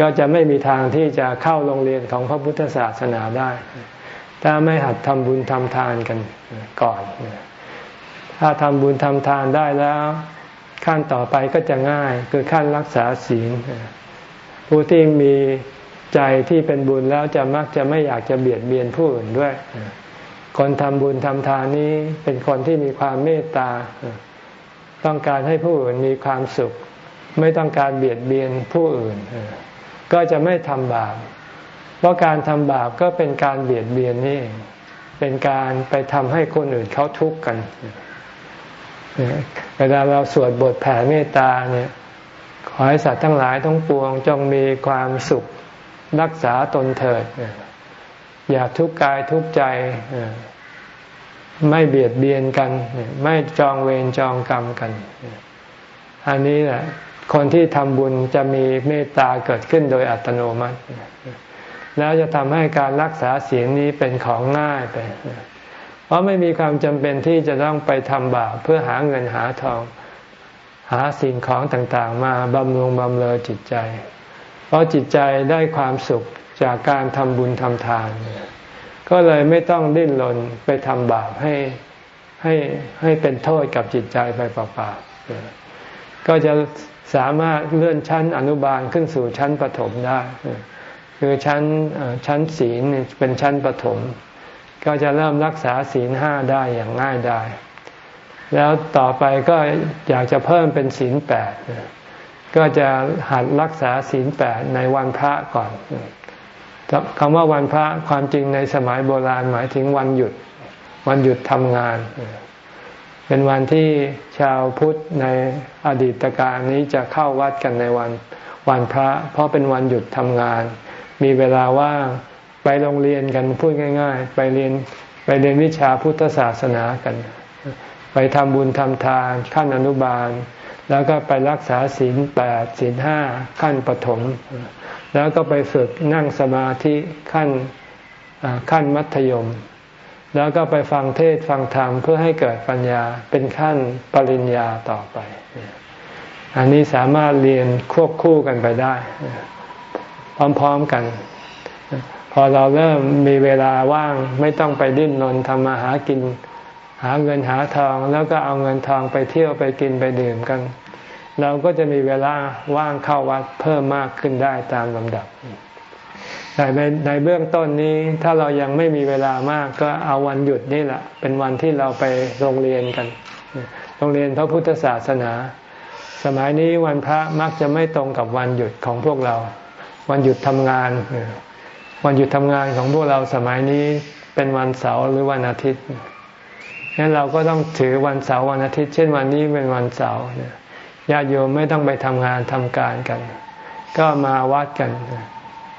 ก็จะไม่มีทางที่จะเข้าโรงเรียนของพระพุทธศาสนาได้ ถ้าไม่หัดทำบุญทำทานกันก่อน ถ้าทำบุญทำทานได้แล้ว ขั้นต่อไปก็จะง่ายคือขั้นรักษาศีลผู้ที่มีใจที่เป็นบุญแล้วจะมักจะไม่อยากจะเบียดเบียนผู้อื่นด้วย คนทำบุญทำทานนี้เป็นคนที่มีความเมตตา ต้องการให้ผู้อื่นมีความสุข ไม่ต้องการเบียดเบียนผู้อื่น ก็จะไม่ทำบาป เพราะการทำบาปก็เป็นการเบียดเบียนนี่เป็นการไปทำให้คนอื่นเขาทุกข์กัน เวลาเราสวดบทแผ่เมตตาเนี่ยขอให้สัตว์ทั้งหลายทั้งปวงจงมีความสุขรักษาตนเถิด อย่าทุกข์กายทุกข์ใจ ไม่เบียดเบียนกัน ไม่จองเวรจองกรรมกัน อันนี้แหละคนที่ทำบุญจะมีเมตตาเกิดขึ้นโดยอัตโนมัติ แล้วจะทำให้การรักษาศีลนี้เป็นของง่ายไป เพราะไม่มีความจำเป็นที่จะต้องไปทำบาปเพื่อหาเงินหาทอง หาสิ่งของต่างๆ มาบำรุงบำเรอจิตใจ เพราะจิตใจได้ความสุขจากการทำบุญทำทาน ก็เลยไม่ต้องดิ้นรนไปทำบาปให้ให้ให้เป็นโทษกับจิตใจไปเปล่าๆก็จะสามารถเลื่อนชั้นอนุบาลขึ้นสู่ชั้นปฐมได้ คือชั้นชั้นศีลเป็นชั้นปฐม ก็จะเริ่มรักษาศีลห้าได้อย่างง่ายได้ แล้วต่อไปก็อยากจะเพิ่มเป็นศีลแปดก็จะหัดรักษาศีลแปดในวันพระก่อนคำว่าวันพระความจริงในสมัยโบราณหมายถึงวันหยุด วันหยุดทำงาน เป็นวันที่ชาวพุทธในอดีตการนี้จะเข้าวัดกันในวันวันพระ เพราะเป็นวันหยุดทำงาน มีเวลาว่าง ไปโรงเรียนกันพูดง่าย ๆ ไปเรียนไปเรียนวิชาพุทธศาสนากัน ไปทำบุญทำทานขั้นอนุบาล แล้วก็ไปรักษาศีลแปดศีลห้าขั้นปฐมแล้วก็ไปฝึกนั่งสมาธิขั้นขั้นมัธยม แล้วก็ไปฟังเทศฟังธรรมเพื่อให้เกิดปัญญาเป็นขั้นปริญญาต่อไป อันนี้สามารถเรียนควบคู่กันไปได้ พร้อมๆกัน อเราเริ่มมีเวลาว่างไม่ต้องไปดิ้นรนทำมาหากิน หาเงินหาทองแล้วก็เอาเงินทองไปเที่ยวไปกินไปดื่มกัน เราก็จะมีเวลาว่างเข้าวัดเพิ่มมากขึ้นได้ตามลำดับแต่ในในเบื้องต้นนี้ถ้าเรายังไม่มีเวลามากก็เอาวันหยุดนี่แหละ เป็นวันที่เราไปโรงเรียนกัน โรงเรียนพระพุทธศาสนา สมัยนี้วันพระมักจะไม่ตรงกับวันหยุดของพวกเรา วันหยุดทำงาน วันหยุดทำงานของพวกเราสมัยนี้เป็นวันเสาร์หรือวันอาทิตย์งั้นเราก็ต้องถือวันเสาร์วันอาทิตย์ เช่นวันนี้เป็นวันเสาร์ญาติโยมไม่ต้องไปทำงานทำการกัน ก็มาวัดกัน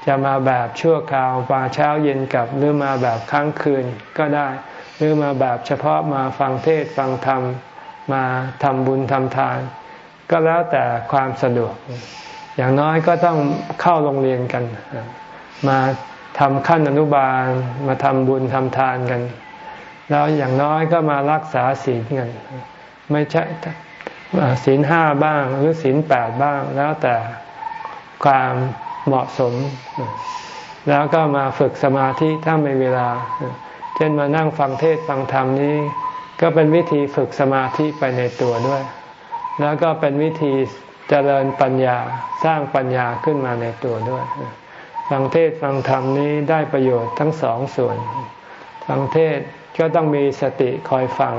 จะมาแบบชั่วคราวมาเช้าเย็นกลับหรือมาแบบค้างคืนก็ได้ หรือมาแบบเฉพาะมาฟังเทศฟังธรรมมาทำบุญทำทาน ก็แล้วแต่ความสะดวก อย่างน้อยก็ต้องเข้าโรงเรียนกัน มา ทำขั้นอนุบาลมาทำบุญทำทานกัน แล้วอย่างน้อยก็มารักษาศีลกัน ไม่ใช่ศีลห้าบ้างหรือศีลแปดบ้าง แล้วแต่ความเหมาะสม แล้วก็มาฝึกสมาธิถ้ามีเวลา เช่นมานั่งฟังเทศฟังธรรมนี้ ก็เป็นวิธีฝึกสมาธิไปในตัวด้วย แล้วก็เป็นวิธีเจริญปัญญาสร้างปัญญาขึ้นมาในตัวด้วย ฟังเทศฟังธรรมนี้ได้ประโยชน์ทั้งสองส่วน ฟังเทศก็ต้องมีสติคอยฟัง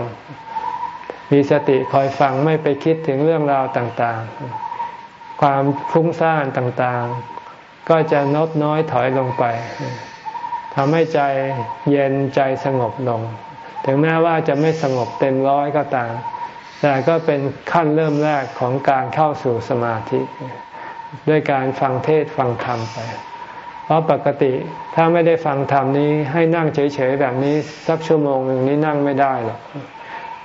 มีสติคอยฟังไม่ไปคิดถึงเรื่องราวต่างๆ ความฟุ้งซ่านต่างๆ ก็จะลดน้อยถอยลงไปทำให้ใจเย็นใจสงบลง ถึงแม้ว่าจะไม่สงบเต็มร้อยก็ตาม แต่ก็เป็นขั้นเริ่มแรกของการเข้าสู่สมาธิ ด้วยการฟังเทศฟังธรรมไป ราะปกติถ้าไม่ได้ฟังธรรมนี้ให้นั่งเฉยๆแบบนี้สักชั่วโมงหนึ่งนี้นั่งไม่ได้หรอก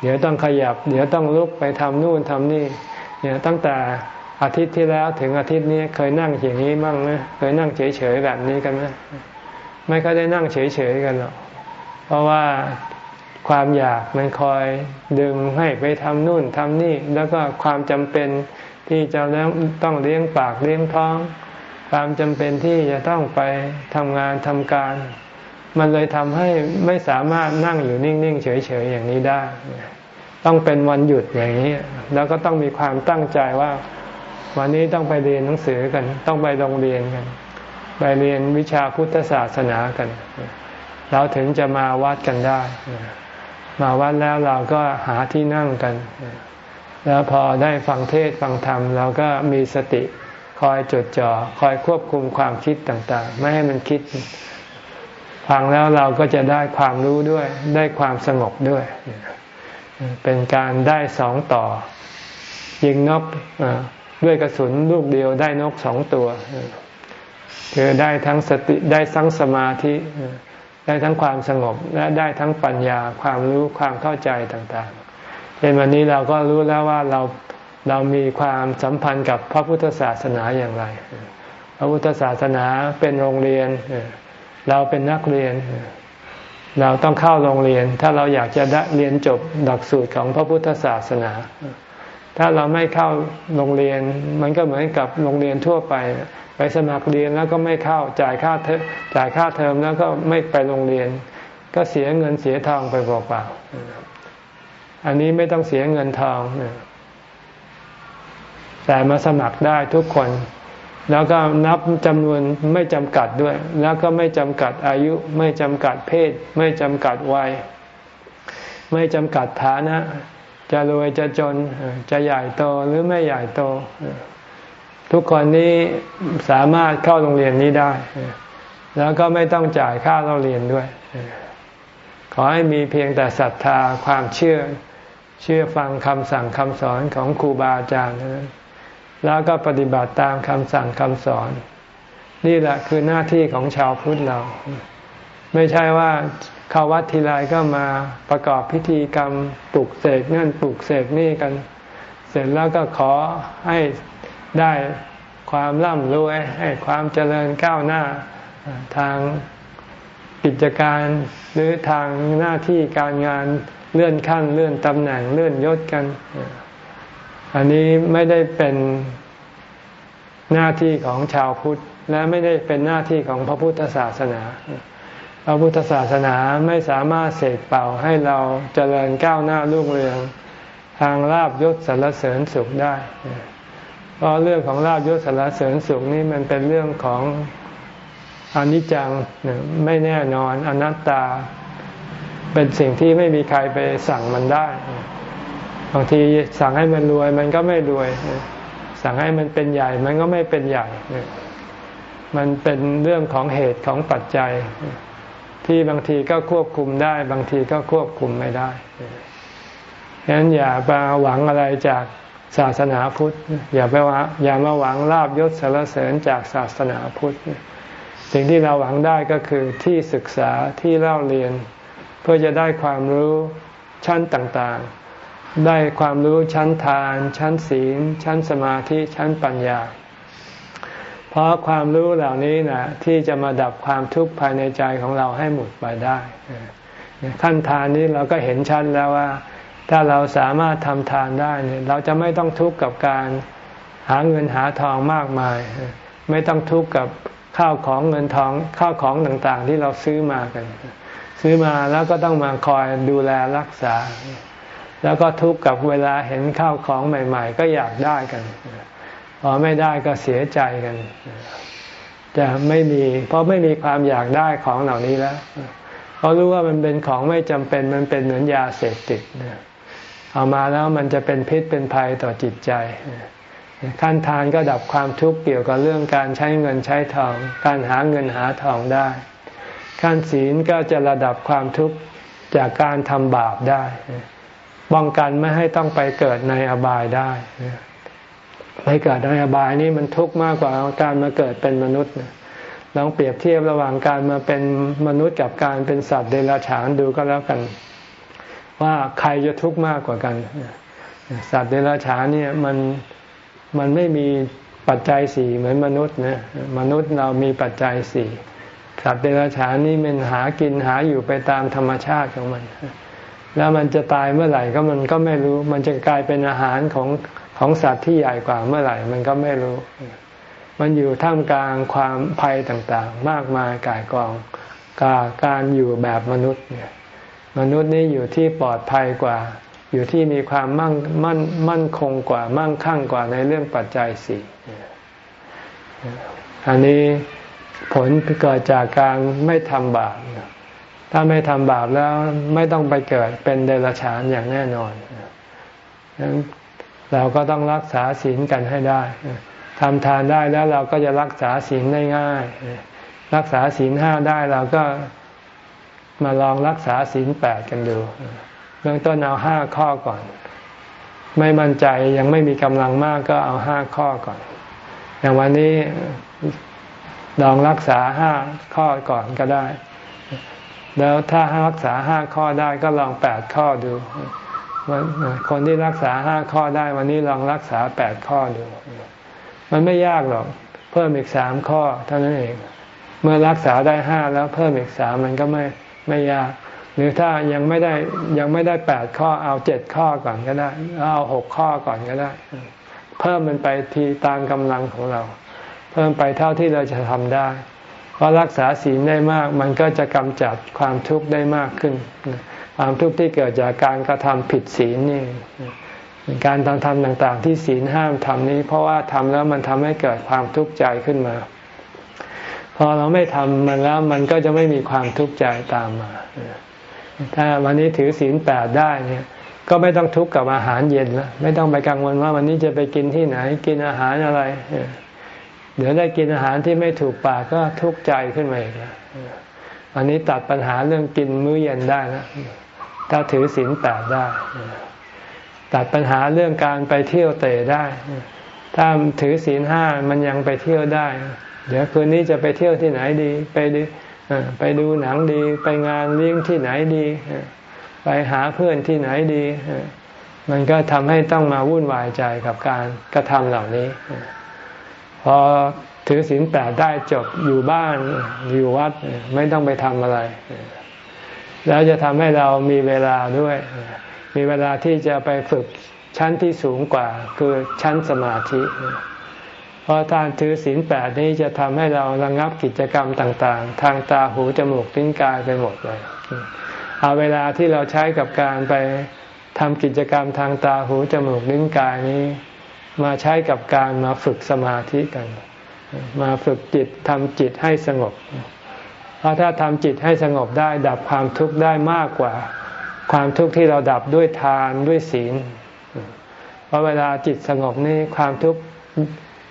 เดี๋ยวต้องขยับ เดี๋ยวต้องลุกไปทำนู่นทำนี่เนี่ยตั้งแต่อาทิตย์ที่แล้วถึงอาทิตย์นี้เคยนั่งอย่างนี้บ้างไหมเคยนั่งเฉยๆแบบนี้กันไหมไม่ก็ได้นั่งเฉยๆกันหรอกเพราะว่าความอยากมันคอยดึงให้ไปทำนู่นทำนี่ แล้วก็ความจำเป็นที่จะต้องเลี้ยงปากเลี้ยงท้อง ความจำเป็นที่จะต้องไปทำงานทำการ มันเลยทำให้ไม่สามารถนั่งอยู่นิ่ง ๆ เฉย ๆ อย่างนี้ได้ ต้องเป็นวันหยุดอย่างนี้ แล้วก็ต้องมีความตั้งใจว่า วันนี้ต้องไปเรียนหนังสือกัน ต้องไปโรงเรียนกัน ไปเรียนวิชาพุทธศาสนากันเราถึงจะมาวัดกันได้ มาวัดแล้วเราก็หาที่นั่งกัน แล้วพอได้ฟังเทศฟังธรรมเราก็มีสติ คอยจดจ่อคอยควบคุมความคิดต่างๆ ไม่ให้มันคิด ฟังแล้วเราก็จะได้ความรู้ด้วย ได้ความสงบด้วย เป็นการได้สองต่อ ยิงนกด้วยกระสุนลูกเดียวได้นกสองตัวคือได้ทั้งสติได้ทั้งสมาธิได้ทั้งความสงบและได้ทั้งปัญญาความรู้ความเข้าใจต่างๆเช่นวันนี้เราก็รู้แล้วว่าเรา เรามีความสัมพันธ์กับพระพุทธศาสนาอย่างไร พระพุทธศาสนาเป็นโรงเรียน เราเป็นนักเรียน เราต้องเข้าโรงเรียน ถ้าเราอยากจะได้เรียนจบหลักสูตรของพระพุทธศาสนา ถ้าเราไม่เข้าโรงเรียน มันก็เหมือนกับโรงเรียนทั่วไป ไปสมัครเรียนแล้วก็ไม่เข้าจ่ายค่าเทอมจ่ายค่าเทอมแล้วก็ไม่ไปโรงเรียน ก็เสียเงินเสียทองไปเปล่าๆอันนี้ไม่ต้องเสียเงินทอง แต่มาสมัครได้ทุกคน แล้วก็นับจำนวนไม่จำกัดด้วย แล้วก็ไม่จำกัดอายุ ไม่จำกัดเพศ ไม่จำกัดวัย ไม่จำกัดฐานะ จะรวยจะจน จะใหญ่โตหรือไม่ใหญ่โต ทุกคนนี้สามารถเข้าโรงเรียนนี้ได้ แล้วก็ไม่ต้องจ่ายค่าเราเรียนด้วย ขอให้มีเพียงแต่ศรัทธาความเชื่อเชื่อฟังคำสั่งคำสอนของครูบาอาจารย์นั้น แล้วก็ปฏิบัติตามคำสั่งคำสอน นี่แหละคือหน้าที่ของชาวพุทธเรา ไม่ใช่ว่าเข้าวัดทีไรก็มาประกอบพิธีกรรมปลุกเสกนั่นปลุกเสกนี่กัน เสร็จแล้วก็ขอให้ได้ความร่ำรวยให้ความเจริญก้าวหน้าทางกิจการหรือทางหน้าที่การงานเลื่อนขั้นเลื่อนตำแหน่งเลื่อนยศกัน อันนี้ไม่ได้เป็นหน้าที่ของชาวพุทธ และไม่ได้เป็นหน้าที่ของพระพุทธศาสนา พระพุทธศาสนาไม่สามารถเสกเป่าให้เราเจริญก้าวหน้ารุ่งเรือง ทางลาบยศสรรเสริญสุขได้ เพราะเรื่องของลาบยศสรรเสริญสุขนี้มันเป็นเรื่องของอนิจจังไม่แน่นอนอนัตตา เป็นสิ่งที่ไม่มีใครไปสั่งมันได้ บางทีสั่งให้มันรวยมันก็ไม่รวย สั่งให้มันเป็นใหญ่มันก็ไม่เป็นใหญ่ มันเป็นเรื่องของเหตุของปัจจัย ที่บางทีก็ควบคุมได้ บางทีก็ควบคุมไม่ได้ฉะนั้นอย่าไปหวังอะไรจากศาสนาพุทธ อย่าไปว่าอย่ามาหวังลาบยศสารเสริญจากศาสนาพุทธ สิ่งที่เราหวังได้ก็คือที่ศึกษาที่เล่าเรียน เพื่อจะได้ความรู้ชั้นต่าง ได้ความรู้ชั้นทาน ชั้นศีล ชั้นสมาธิ ชั้นปัญญา เพราะความรู้เหล่านี้นะที่จะมาดับความทุกข์ภายในใจของเราให้หมดไปได้ขั้นทานนี้เราก็เห็นชั้นแล้วว่า ถ้าเราสามารถทำทานได้เนี่ยเราจะไม่ต้องทุกข์กับการหาเงินหาทองมากมาย ไม่ต้องทุกข์กับข้าวของเงินทองข้าวของต่างๆ ที่เราซื้อมากัน ซื้อมาแล้วก็ต้องมาคอยดูแลรักษา แล้วก็ทุกข์กับเวลาเห็นข้าวของใหม่ ๆ ก็อยากได้กัน พอไม่ได้ก็เสียใจกัน จะไม่มี เพราะไม่มีความอยากได้ของเหล่านี้แล้วเพราะรู้ว่ามันเป็นของไม่จำเป็นมันเป็นเหมือนยาเสพติดเอามาแล้วมันจะเป็นพิษเป็นภัยต่อจิตใจขั้นทานก็ดับความทุกข์เกี่ยวกับเรื่องการใช้เงินใช้ทอง การหาเงินหาทองได้ขั้นศีลก็จะระดับความทุกข์จากการทำบาปได้ ป้องกันไม่ให้ต้องไปเกิดในอบายได้ไปเกิดในอบายนี่มันทุกข์มากกว่าการมาเกิดเป็นมนุษย์ลองเปรียบเทียบระหว่างการมาเป็นมนุษย์กับการเป็นสัตว์เดรัจฉานดูก็แล้วกัน ว่าใครจะทุกข์มากกว่ากัน สัตว์เดรัจฉานเนี่ยมันมันไม่มีปัจจัยสี่เหมือนมนุษย์นะมนุษย์เรามีปัจจัยสี่สัตว์เดรัจฉานนี่มันหากินหาอยู่ไปตามธรรมชาติของมัน แล้วมันจะตายเมื่อไหร่ก็มันก็ไม่รู้ มันจะกลายเป็นอาหารของของสัตว์ที่ใหญ่กว่าเมื่อไหร่ มันก็ไม่รู้ มันอยู่ท่ามกลางความภัยต่างๆ มากมายกายกองกาการอยู่แบบมนุษย์เนี่ยมนุษย์นี้อยู่ที่ปลอดภัยกว่า อยู่ที่มีความมั่งมั่นมั่นคงกว่ามั่งคั่งกว่าในเรื่องปัจจัยสี่อันนี้ผลเกิดจากการไม่ทำบาป ถ้าไม่ทำบาปแล้วไม่ต้องไปเกิดเป็นเดรัจฉานอย่างแน่นอนนั้นเราก็ต้องรักษาศีลกันให้ได้ทำทานได้แล้วเราก็จะรักษาศีลได้ง่าย รักษาศีลห้าได้เราก็มาลองรักษาศีลแปดกันดูเบื้องต้นเอาห้าข้อก่อน ไม่มั่นใจยังไม่มีกำลังมากก็เอาห้าข้อก่อน อย่างวันนี้ลองรักษาห้าข้อก่อนก็ได้ แล้วถ้ารักษาห้าข้อได้ก็ลองแปดข้อดูคนที่รักษาห้าข้อได้วันนี้ลองรักษาแปดข้อดู มันไม่ยากหรอก เพิ่มอีกสามข้อเท่านั้นเอง เมื่อรักษาได้ห้าแล้วเพิ่มอีกสามมันก็ไม่ไม่ยาก หรือถ้ายังไม่ได้ยังไม่ได้แปดข้อเอาเจ็ดข้อก่อนก็ได้เอาหกข้อก่อนก็ได้ เพิ่มมันไปทีตามกำลังของเรา เพิ่มไปเท่าที่เราจะทำได้ เพราะรักษาศีลได้มากมันก็จะกำจัดความทุกข์ได้มากขึ้น ความทุกข์ที่เกิดจากการกระทำผิดศีลนี่การทำทำต่างๆ ที่ศีลห้ามทำนี้ เพราะว่าทำแล้วมันทำให้เกิดความทุกข์ใจขึ้นมา พอเราไม่ทำมันแล้วมันก็จะไม่มีความทุกข์ใจตามมา ถ้าวันนี้ถือศีลแปดได้เนี่ยก็ไม่ต้องทุกข์กับอาหารเย็นแล้วไม่ต้องไปกังวลว่าวันนี้จะไปกินที่ไหนกินอาหารอะไร เดี๋ยวได้กินอาหารที่ไม่ถูกปากก็ทุกข์ใจขึ้นมาอีกแล้ววันนี้ตัดปัญหาเรื่องกินมื้อเย็นได้แล้วถ้าถือศีลแปดได้ ตัดปัญหาเรื่องการไปเที่ยวเตะได้ ถ้าถือศีลห้ามันยังไปเที่ยวได้ เดี๋ยวคืนนี้จะไปเที่ยวที่ไหนดี ไปดูไปดูหนังดี ไปงานเลี้ยงที่ไหนดี ไปหาเพื่อนที่ไหนดี มันก็ทำให้ต้องมาวุ่นวายใจกับการกระทำเหล่านี้ พอถือศีลแปดได้จบอยู่บ้านอยู่วัดไม่ต้องไปทำอะไร แล้วจะทำให้เรามีเวลาด้วย มีเวลาที่จะไปฝึกชั้นที่สูงกว่า คือชั้นสมาธิ เพราะการถือศีลแปดนี้จะทำให้เราระงับกิจกรรมต่าง ๆ ทางตาหูจมูกลิ้นกายไปหมดเลยเอาเวลาที่เราใช้กับการไปทำกิจกรรมทางตาหูจมูกลิ้นกายนี้ มาใช้กับการมาฝึกสมาธิกัน มาฝึกจิตทำจิตให้สงบ เพราะถ้าทำจิตให้สงบได้ดับความทุกข์ได้มากกว่า ความทุกข์ที่เราดับด้วยทานด้วยศีลเพราะเวลาจิตสงบนี่ความทุกข์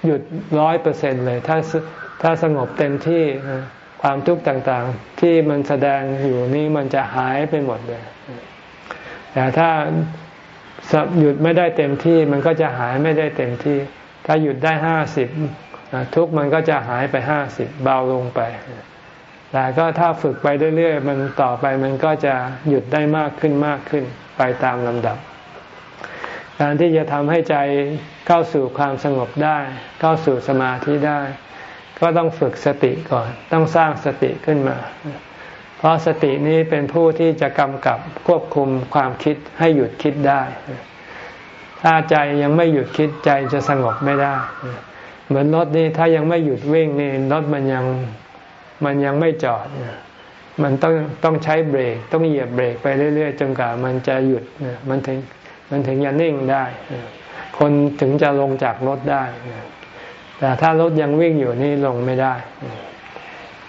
หยุดร้อยเปอร์เซ็นเลยถ้าถ้าสงบเต็มที่ความทุกข์ต่างๆ ที่มันแสดงอยู่นี่มันจะหายไปหมดเลย แต่ถ้า หยุดไม่ได้เต็มที่มันก็จะหายไม่ได้เต็มที่ ถ้าหยุดได้ห้าสิบทุกมันก็จะหายไปห้าสิบเบาลงไป แต่ก็ถ้าฝึกไปเรื่อยๆมันต่อไปมันก็จะหยุดได้มากขึ้นมากขึ้นไปตามลำดับ การที่จะทำให้ใจเข้าสู่ความสงบได้ เข้าสู่สมาธิได้ ก็ต้องฝึกสติก่อน ต้องสร้างสติขึ้นมา ราะสตินี้เป็นผู้ที่จะกำกับควบคุมความคิดให้หยุดคิดได้ ถ้าใจยังไม่หยุดคิดใจจะสงบไม่ได้ เหมือนรถนี่ถ้ายังไม่หยุดวิ่งนี่รถมันยังมันยังไม่จอด มันต้องต้องใช้เบรก ต้องเหยียบเบรกไปเรื่อยๆจนกว่ามันจะหยุดมันถึงมันถึงจะนิ่งได้ คนถึงจะลงจากรถได้ แต่ถ้ารถยังวิ่งอยู่นี่ลงไม่ได้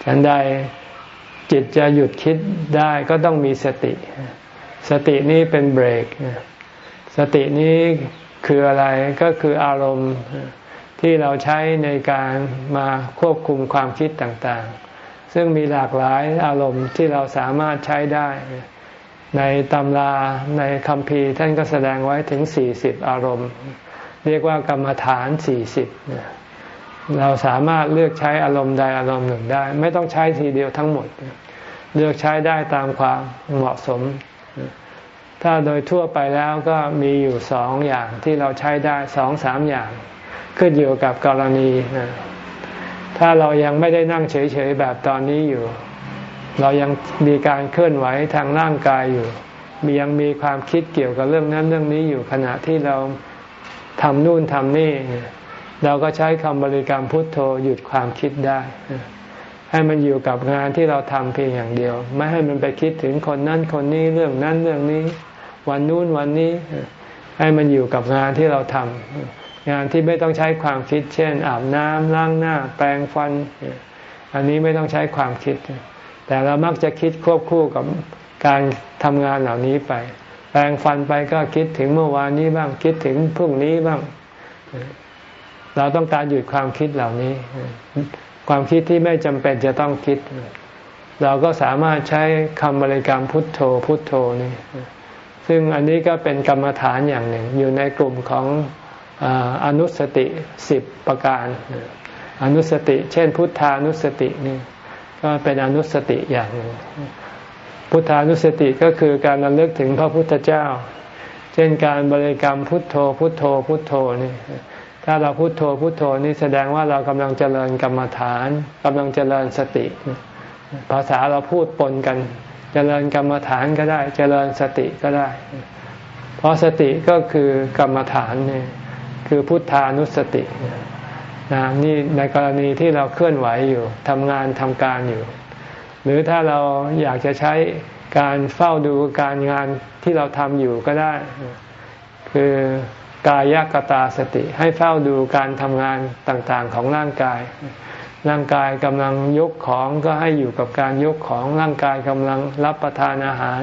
ฉันใด จิตจะหยุดคิดได้ก็ต้องมีสติ สตินี้เป็นเบรก สตินี้คืออะไรก็คืออารมณ์ที่เราใช้ในการมาควบคุมความคิดต่างๆ ซึ่งมีหลากหลายอารมณ์ที่เราสามารถใช้ได้ ในตำราในคำพีท่านก็แสดงไว้ถึงสี่สิบอารมณ์ เรียกว่ากรรมฐานสี่สิบ เราสามารถเลือกใช้อารมณ์ใดอารมณ์หนึ่งได้ ไม่ต้องใช้ทีเดียวทั้งหมด เลือกใช้ได้ตามความเหมาะสม ถ้าโดยทั่วไปแล้วก็มีอยู่สองอย่างที่เราใช้ได้สองสามอย่าง ขึ้นอยู่กับกรณี ถ้าเรายังไม่ได้นั่งเฉยๆแบบตอนนี้อยู่ เรายังมีการเคลื่อนไหวทางร่างกายอยู่มียังมีความคิดเกี่ยวกับเรื่องนั้นเรื่องนี้อยู่ขณะที่เราทำนู่นทำนี่ เราก็ใช้คำบริกรรมพุทโธหยุดความคิดได้ ให้มันอยู่กับงานที่เราทำเพียงอย่างเดียว ไม่ให้มันไปคิดถึงคนนั้นคนนี้เรื่องนั้นเรื่องนี้ วันนู้นวันนี้ ให้มันอยู่กับงานที่เราทำงานที่ไม่ต้องใช้ความคิด เช่น อาบน้ำล้างหน้า แปรงฟัน อันนี้ไม่ต้องใช้ความคิด แต่เรามักจะคิดควบคู่กับการทำงานเหล่านี้ไป แปรงฟันไปก็คิดถึงเมื่อวานนี้บ้างคิดถึงพรุ่งนี้บ้าง เราต้องการหยุดความคิดเหล่านี้ ความคิดที่ไม่จำเป็นจะต้องคิด เราก็สามารถใช้คำบริกรรมพุทโธพุทโธนี่ซึ่งอันนี้ก็เป็นกรรมฐานอย่างหนึ่ง อยู่ในกลุ่มของอนุสติสิบประการ อนุสติ เช่น พุทธานุสตินี่ก็เป็นอนุสติอย่างหนึ่งพุทธานุสติก็คือการระลึกถึงพระพุทธเจ้า เช่นการบริกรรมพุทโธพุทโธพุทโธนี่ ถ้าเราพุทโธพุทโธนี่แสดงว่าเรากำลังเจริญกรรมฐานกำลังเจริญสติ ภาษาเราพูดปนกัน เจริญกรรมฐานก็ได้ เจริญสติก็ได้ เพราะสติก็คือกรรมฐานนี่คือพุทธานุสตินะนี่ในกรณีที่เราเคลื่อนไหวอยู่ทำงานทำการอยู่ หรือถ้าเราอยากจะใช้การเฝ้าดูการงานที่เราทำอยู่ก็ได้ คือ กายกตาสติ ให้เฝ้าดูการทำงานต่างๆของร่างกาย ร่างกายกำลังยกของก็ให้อยู่กับการยกของร่างกายกำลังรับประทานอาหาร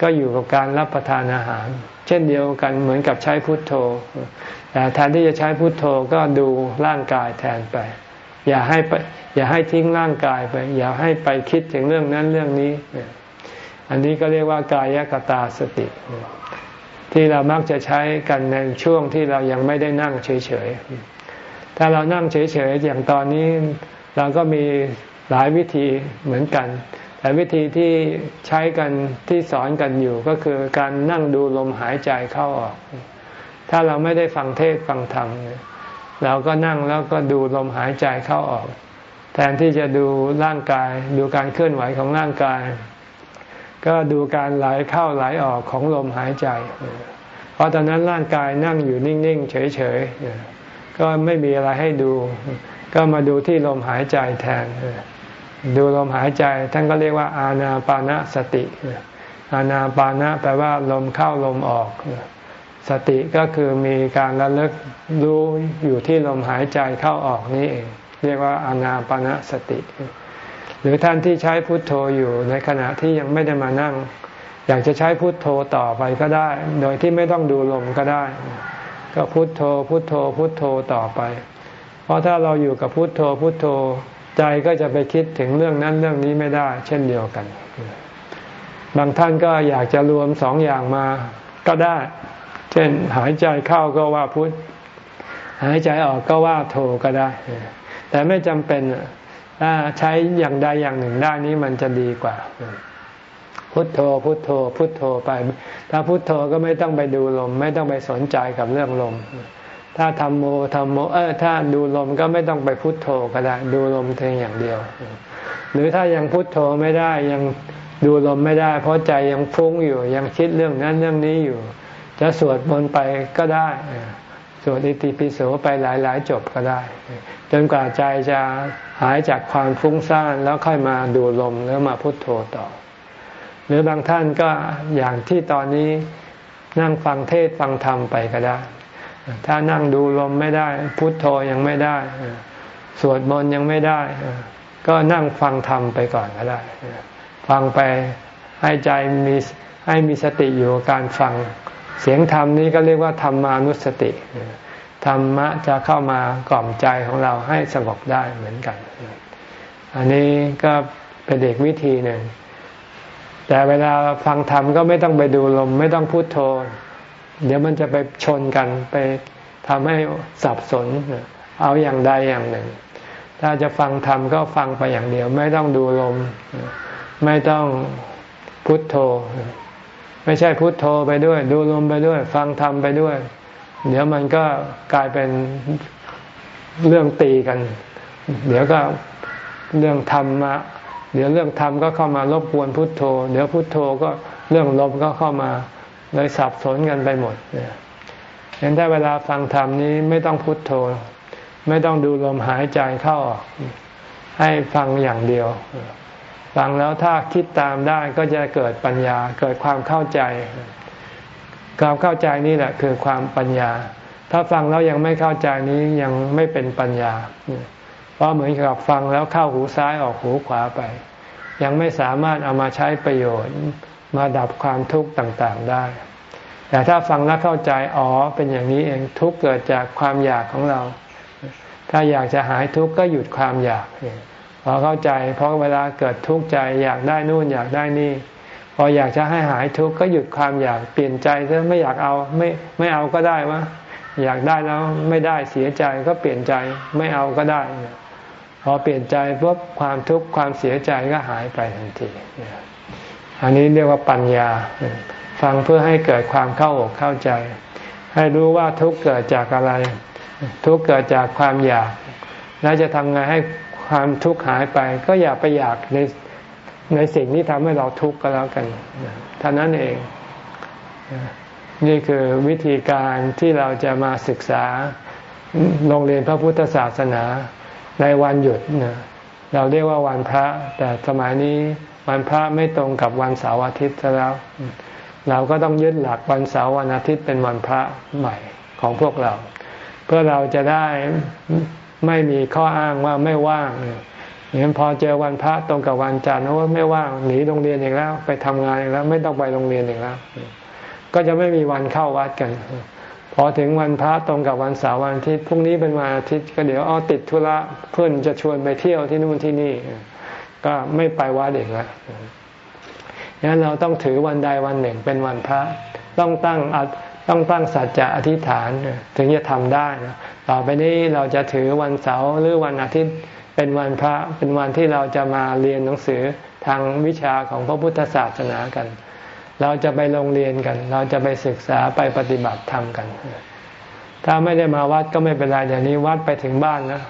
ก็อยู่กับการรับประทานอาหาร เช่นเดียวกันเหมือนกับใช้พุทโธ แต่แทนที่จะใช้พุทโธก็ดูร่างกายแทนไป อย่าให้อย่าให้ทิ้งร่างกายไป อย่าให้ไปคิดถึงเรื่องนั้นเรื่องนี้ อันนี้ก็เรียกว่ากายกตาสติ ที่เรามักจะใช้กันในช่วงที่เรายังไม่ได้นั่งเฉยๆ ถ้าเรานั่งเฉยๆ อย่างตอนนี้เราก็มีหลายวิธีเหมือนกัน แต่วิธีที่ใช้กันที่สอนกันอยู่ก็คือการนั่งดูลมหายใจเข้าออก ถ้าเราไม่ได้ฟังเทศฟังธรรมเราก็นั่งแล้วก็ดูลมหายใจเข้าออก แทนที่จะดูร่างกาย ดูการเคลื่อนไหวของร่างกาย ก็ดูการไหลเข้าไหลออกของลมหายใจ เพราะตอนนั้นร่างกายนั่งอยู่นิ่งๆเฉยๆก็ไม่มีอะไรให้ดู ก็มาดูที่ลมหายใจแทน ดูลมหายใจท่านก็เรียกว่า อาณาปานะสติ อาณาปานะแปลว่าลมเข้าลมออก สติก็คือมีการระลึกรู้อยู่ที่ลมหายใจเข้าออกนี่เอง เรียกว่าอานาปณะสติ หรือท่านที่ใช้พุทโธอยู่ในขณะที่ยังไม่ได้มานั่ง อยากจะใช้พุทโธต่อไปก็ได้ โดยที่ไม่ต้องดูลมก็ได้ ก็พุทโธพุทโธพุทโธต่อไป เพราะถ้าเราอยู่กับพุทโธพุทโธใจก็จะไปคิดถึงเรื่องนั้นเรื่องนี้ไม่ได้ เช่นเดียวกัน บางท่านก็อยากจะรวมสองอย่างมาก็ได้ เช่นหายใจเข้าก็ว่าพุทหายใจออกก็ว่าโทก็ได้ แต่ไม่จำเป็น ถ้าใช้อย่างใดอย่างหนึ่งได้นี้มันจะดีกว่า พุทโธ พุทโธ พุทโธไป ถ้าพุทโธก็ไม่ต้องไปดูลม ไม่ต้องไปสนใจกับเรื่องลม ถ้าทำโมทำโมเออถ้าดูลมก็ไม่ต้องไปพุทโธก็ได้ ดูลมเพียงอย่างเดียว หรือถ้ายังพุทโธไม่ได้ยังดูลมไม่ได้ เพราะใจยังฟุ้งอยู่ ยังคิดเรื่องนั้นเรื่องนี้อยู่ จะสวดมนต์ไปก็ได้สวดอิติปิโสไปหลายๆ จบก็ได้ จนกว่าใจจะ หายจากความฟุ้งซ่านแล้วค่อยมาดูลมแล้วมาพุทโธต่อ หรือบางท่านก็อย่างที่ตอนนี้นั่งฟังเทศฟังธรรมไปก็ได้ ถ้านั่งดูลมไม่ได้ พุทโธยังไม่ได้ สวดมนต์ยังไม่ได้ ก็นั่งฟังธรรมไปก่อนก็ได้ ฟังไปให้ใจมีให้มีสติอยู่กับการฟัง เสียงธรรมนี้ก็เรียกว่าธรรมานุสติ ธรรมะจะเข้ามากล่อมใจของเราให้สงบได้เหมือนกัน อันนี้ก็เป็นเด็กวิธีหนึ่ง แต่เวลาฟังธรรมก็ไม่ต้องไปดูลม ไม่ต้องพูดโทเดี๋ยวมันจะไปชนกันไปทำให้สับสน เอาอย่างใดอย่างหนึ่ง ถ้าจะฟังธรรมก็ฟังไปอย่างเดียว ไม่ต้องดูลม ไม่ต้องพุทโธ ไม่ใช่พุโทโธไปด้วย ดูลมไปด้วย ฟังธรรมไปด้วย เดี๋ยวมันก็กลายเป็นเรื่องตีกัน เดี๋ยวก็เรื่องธรรมะเดี๋ยวเรื่องธรรมก็เข้ามารบกวนพุทโธ เดี๋ยวพุทโธก็เรื่องลมก็เข้ามาเลยสับสนกันไปหมดเนี่ยเห็นถ้เวลาฟังธรรมนี้ไม่ต้องพุทโธ ไม่ต้องดูลมหายใจเข้าออกให้ฟังอย่างเดียว ฟังแล้วถ้าคิดตามได้ก็จะเกิดปัญญาเกิดความเข้าใจ ความเข้าใจนี่แหละคือความปัญญา ถ้าฟังแล้วยังไม่เข้าใจนี้ยังไม่เป็นปัญญา เพราะเหมือนกับฟังแล้วเข้าหูซ้ายออกหูขวาไป ยังไม่สามารถเอามาใช้ประโยชน์มาดับความทุกข์ต่างๆได้ แต่ถ้าฟังแล้วเข้าใจอ๋อเป็นอย่างนี้เองทุกเกิดจากความอยากของเรา ถ้าอยากจะหายทุกข์ก็หยุดความอยากพอเข้าใจ เพราะเวลาเกิดทุกข์ใจอยากได้นู่นอยากได้นี่ ออยากจะให้หายทุกข์ก็หยุดความอยากเปลี่ยนใจซะไม่อยากเอาไม่ไม่เอาก็ได้วะอยากได้แล้วไม่ได้เสียใจก็เปลี่ยนใจไม่เอาก็ได้ พอเปลี่ยนใจปุ๊บความทุกข์ความเสียใจก็หายไปทันทีอันนี้เรียกว่าปัญญา ฟังเพื่อให้เกิดความเข้าอกเข้าใจ ให้รู้ว่าทุกข์เกิดจากอะไร ทุกข์เกิดจากความอยาก แล้วจะทำไงให้ความทุกข์หายไป ก็อย่าไปอยากใน ในสิ่งที่ทำให้เราทุกข์ก็แล้วกันเท่านั้นเอง นี่คือวิธีการที่เราจะมาศึกษาโรงเรียนพระพุทธศาสนาในวันหยุดเราเรียกว่าวันพระ แต่สมัยนี้วันพระไม่ตรงกับวันเสาร์อาทิตย์ซะแล้ว เราก็ต้องยึดหลักวันเสาร์วันอาทิตย์เป็นวันพระใหม่ของพวกเรา เพื่อเราจะได้ไม่มีข้ออ้างว่าไม่ว่าง อย่างนั้นพอเจอวันพระตรงกับวันจันทร์ว่าไม่ว่างหนีโรงเรียนอีกแล้ว ไปทำงานอีกแล้ว ไม่ต้องไปโรงเรียนอีกแล้ว ก็จะไม่มีวันเข้าวัดกัน พอถึงวันพระตรงกับวันเสาร์วันอาทิตย์พรุ่งนี้เป็นวันอาทิตย์ก็เดี๋ยวอ๋อติดธุระเพื่อนจะชวนไปเที่ยวที่นู่นที่นี่ ก็ไม่ไปวัดอีกแล้วงั้นเราต้องถือวันใดวันหนึ่งเป็นวันพระต้องตั้งต้องตั้งสัจจะอธิษฐานถึงจะทำได้นะต่อไปนี้เราจะถือวันเสาร์หรือวันอาทิตย์ เป็นวันพระเป็นวันที่เราจะมาเรียนหนังสือทางวิชาของพระพุทธศาสนากัน เราจะไปโรงเรียนกัน เราจะไปศึกษาไปปฏิบัติธรรมกัน ถ้าไม่ได้มาวัดก็ไม่เป็นไรเดี๋ยวนี้วัดไปถึงบ้านนะ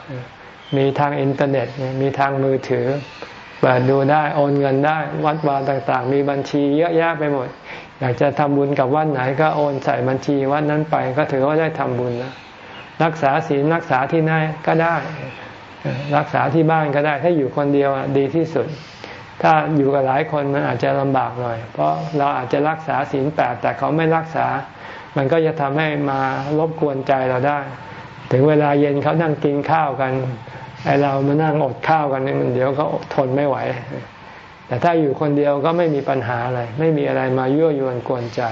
มีทางอินเทอร์เน็ตมีทางมือถือเปิดดูได้โอนเงินได้ วัดวาต่างๆ มีบัญชีเยอะแยะไปหมด อยากจะทำบุญกับวัดไหนก็โอนใส่บัญชีวัดนั้นไปก็ถือว่าได้ทำบุญแล้วรักษาศีลรักษาที่ไหนก็ได้ รักษาที่บ้านก็ได้ถ้าอยู่คนเดียวดีที่สุด ถ้าอยู่กับหลายคนมันอาจจะลำบากหน่อย เพราะเราอาจจะรักษาศีลแปดแต่เขาไม่รักษา มันก็จะทำให้มารบกวนใจเราได้ ถึงเวลาเย็นเขานั่งกินข้าวกันไอเรามานั่งอดข้าวกันนี่มันเดี๋ยวเขาทนไม่ไหว แต่ถ้าอยู่คนเดียวก็ไม่มีปัญหาอะไร ไม่มีอะไรมายั่วยวนกวนใจ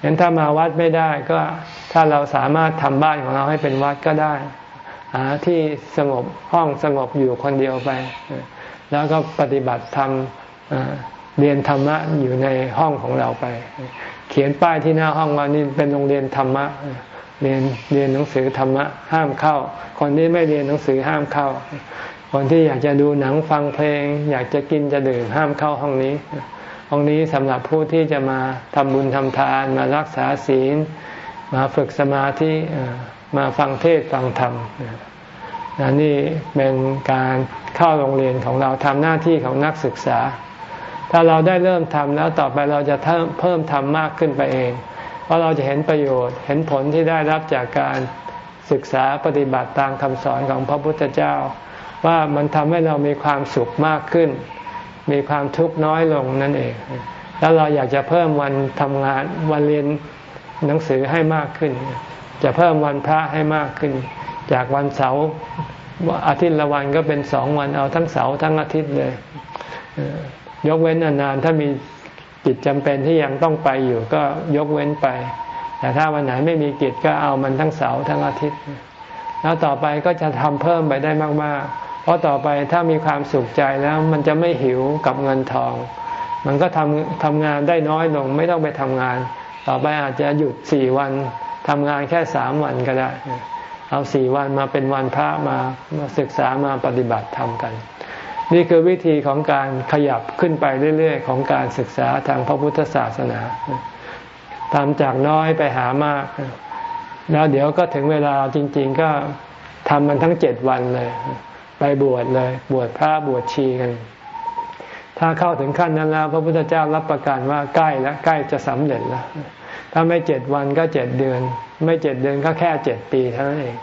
เห็นถ้ามาวัดไม่ได้ก็ถ้าเราสามารถทำบ้านของเราให้เป็นวัดก็ได้ หาที่สงบห้องสงบอยู่คนเดียวไป แล้วก็ปฏิบัติธรรมเรียนธรรมะอยู่ในห้องของเราไป เขียนป้ายที่หน้าห้องว่านี่เป็นโรงเรียนธรรมะเรียนเรียนหนังสือธรรมะห้ามเข้า คนที่ไม่เรียนหนังสือห้ามเข้า คนที่อยากจะดูหนังฟังเพลง อยากจะกินจะดื่มห้ามเข้าห้องนี้ ห้องนี้สำหรับผู้ที่จะมาทำบุญทำทานมารักษาศีล มาฝึกสมาธิ มาฟังเทศฟังธรรมนี่เป็นการเข้าโรงเรียนของเราทำหน้าที่ของนักศึกษา ถ้าเราได้เริ่มทำแล้วต่อไปเราจะเพิ่มทำมากขึ้นไปเอง เพราะเราจะเห็นประโยชน์ เห็นผลที่ได้รับจากการศึกษาปฏิบัติตามคำสอนของพระพุทธเจ้า ว่ามันทำให้เรามีความสุขมากขึ้น มีความทุกข์น้อยลงนั่นเอง แล้วเราอยากจะเพิ่มวันทำงานวันเรียนหนังสือให้มากขึ้น จะเพิ่มวันพระให้มากขึ้น จากวันเสาร์อาทิตย์ละวันก็เป็นสองวันเอาทั้งเสาร์ทั้งอาทิตย์เลย ยกเว้นนานๆถ้ามีกิจจำเป็นที่ยังต้องไปอยู่ก็ยกเว้นไป แต่ถ้าวันไหนไม่มีกิจก็เอามันทั้งเสาร์ทั้งอาทิตย์ แล้วต่อไปก็จะทำเพิ่มไปได้มากๆ เพราะต่อไปถ้ามีความสุขใจแล้วมันจะไม่หิวกับเงินทอง มันก็ทำทำงานได้น้อยลงไม่ต้องไปทำงาน ต่อไปอาจจะหยุดสี่วัน ทำงานแค่สามวันก็ได้ เอาสี่วันมาเป็นวันพระมามาศึกษามาปฏิบัติทำกัน นี่คือวิธีของการขยับขึ้นไปเรื่อยๆ ของการศึกษาทางพระพุทธศาสนาทำจากน้อยไปหามาก แล้วเดี๋ยวก็ถึงเวลาจริง ๆ ก็ทำมันทั้งเจ็ดวันเลย ไปบวชเลย บวชพระบวชชีกัน ถ้าเข้าถึงขั้นนั้นแล้ว พระพุทธเจ้ารับประกันว่าใกล้แล้วใกล้จะสำเร็จแล้ว ถ้าไม่เจ็ดวันก็เจ็ดเดือน ไม่เจ็ดเดือนก็แค่เจ็ดปีเท่านั้นเอง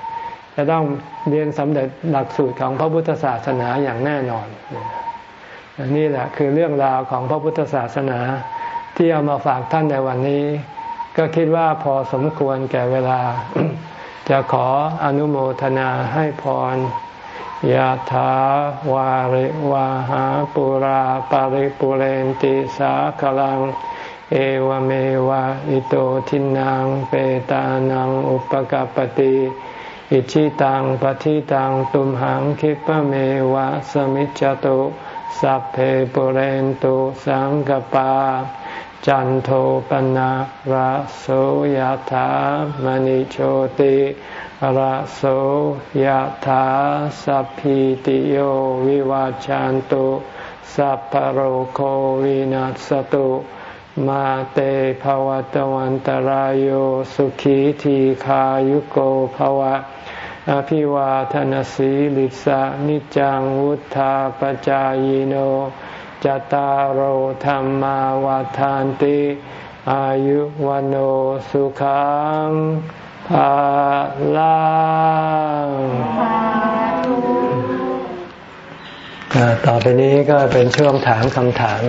จะต้องเรียนสำเร็จหลักสูตรของพระพุทธศาสนาอย่างแน่นอน นี่แหละคือเรื่องราวของพระพุทธศาสนาที่เอามาฝากท่านในวันนี้ ก็คิดว่าพอสมควรแก่เวลา จะขออนุโมทนาให้พรยะถาวาริวาหาปุราปาริปุเรนติสาคลัง เอวเมวะอิโตทินังเปตานังอุปกปติอิชิตังปฏิตังตุมหังคิปะเมวะสมิจจตุสัพเพปุเรนตุสังกปา จันโทปนะระโสยธามณิโชติระโสยธาสัพพิติโยวิวาจันตุสัพพโรโควินัสตุ มาเตภวตวันตารโยสุขีทีขายุโกภวะ อภิวาทนสีลิสานิจังวุธาปจายโนจตารโหธรรมาวาทานติ อายุวันโอสุขังภาลังต่อไปนี้ก็เป็นช่วงถามคำถาม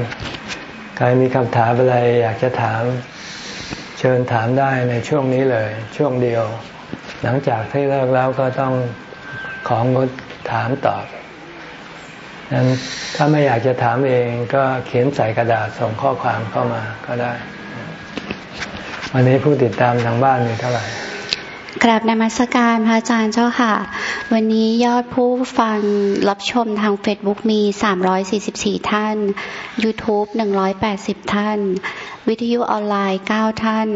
ใครมีคำถามอะไรอยากจะถาม เชิญถามได้ในช่วงนี้เลย ช่วงเดียว หลังจากที่เลิกแล้วก็ต้องของงดถามตอบนั้นถ้าไม่อยากจะถามเองก็เขียนใส่กระดาษส่งข้อความเข้ามาก็ได้ วันนี้ผู้ติดตามทางบ้านมีเท่าไหร่ กราบนมัสการพระอาจารย์เจ้าค่ะ วันนี้ยอดผู้ฟังรับชมทาง Facebook มี 344 ท่าน YouTube 180 ท่าน วิทยุออนไลน์ 9 ท่าน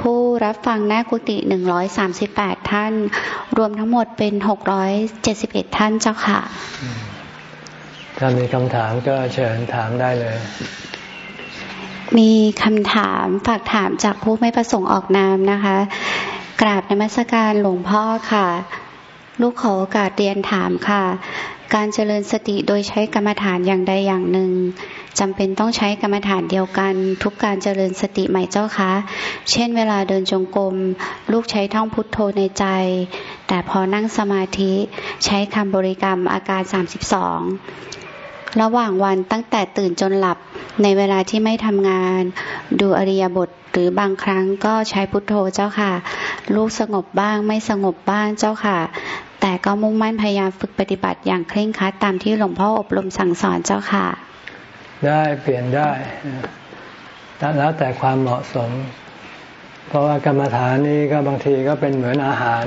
ผู้รับฟังหน้ากุฏิ138 ท่าน รวมทั้งหมดเป็น 671 ท่านเจ้าค่ะ ถ้ามีคำถามก็เชิญถามได้เลยมีคำถามฝากถามจากผู้ไม่ประสงค์ออกนามนะคะ กราบนมัสการหลวงพ่อค่ะ ลูกขอโอกาสเรียนถามค่ะ การเจริญสติโดยใช้กรรมฐานอย่างใดอย่างหนึ่งจำเป็นต้องใช้กรรมฐานเดียวกัน ทุกการเจริญสติใหม่เจ้าคะ เช่น เวลาเดินจงกรมลูกใช้ท่องพุทโธในใจ แต่พอนั่งสมาธิใช้คำบริกรรมอาการ 32 ระหว่างวันตั้งแต่ตื่นจนหลับในเวลาที่ไม่ทำงาน ดูอริยบท หรือบางครั้งก็ใช้พุทโธเจ้าค่ะ ลูกสงบบ้างไม่สงบบ้างเจ้าค่ะ แต่ก็มุ่งมั่นพยายามฝึกปฏิบัติอย่างเคร่งครัดตามที่หลวงพ่ออบรมสั่งสอนเจ้าค่ะ ได้เปลี่ยนได้แล้วแต่ความเหมาะสม เพราะว่ากรรมฐานนี้ก็บางทีก็เป็นเหมือนอาหาร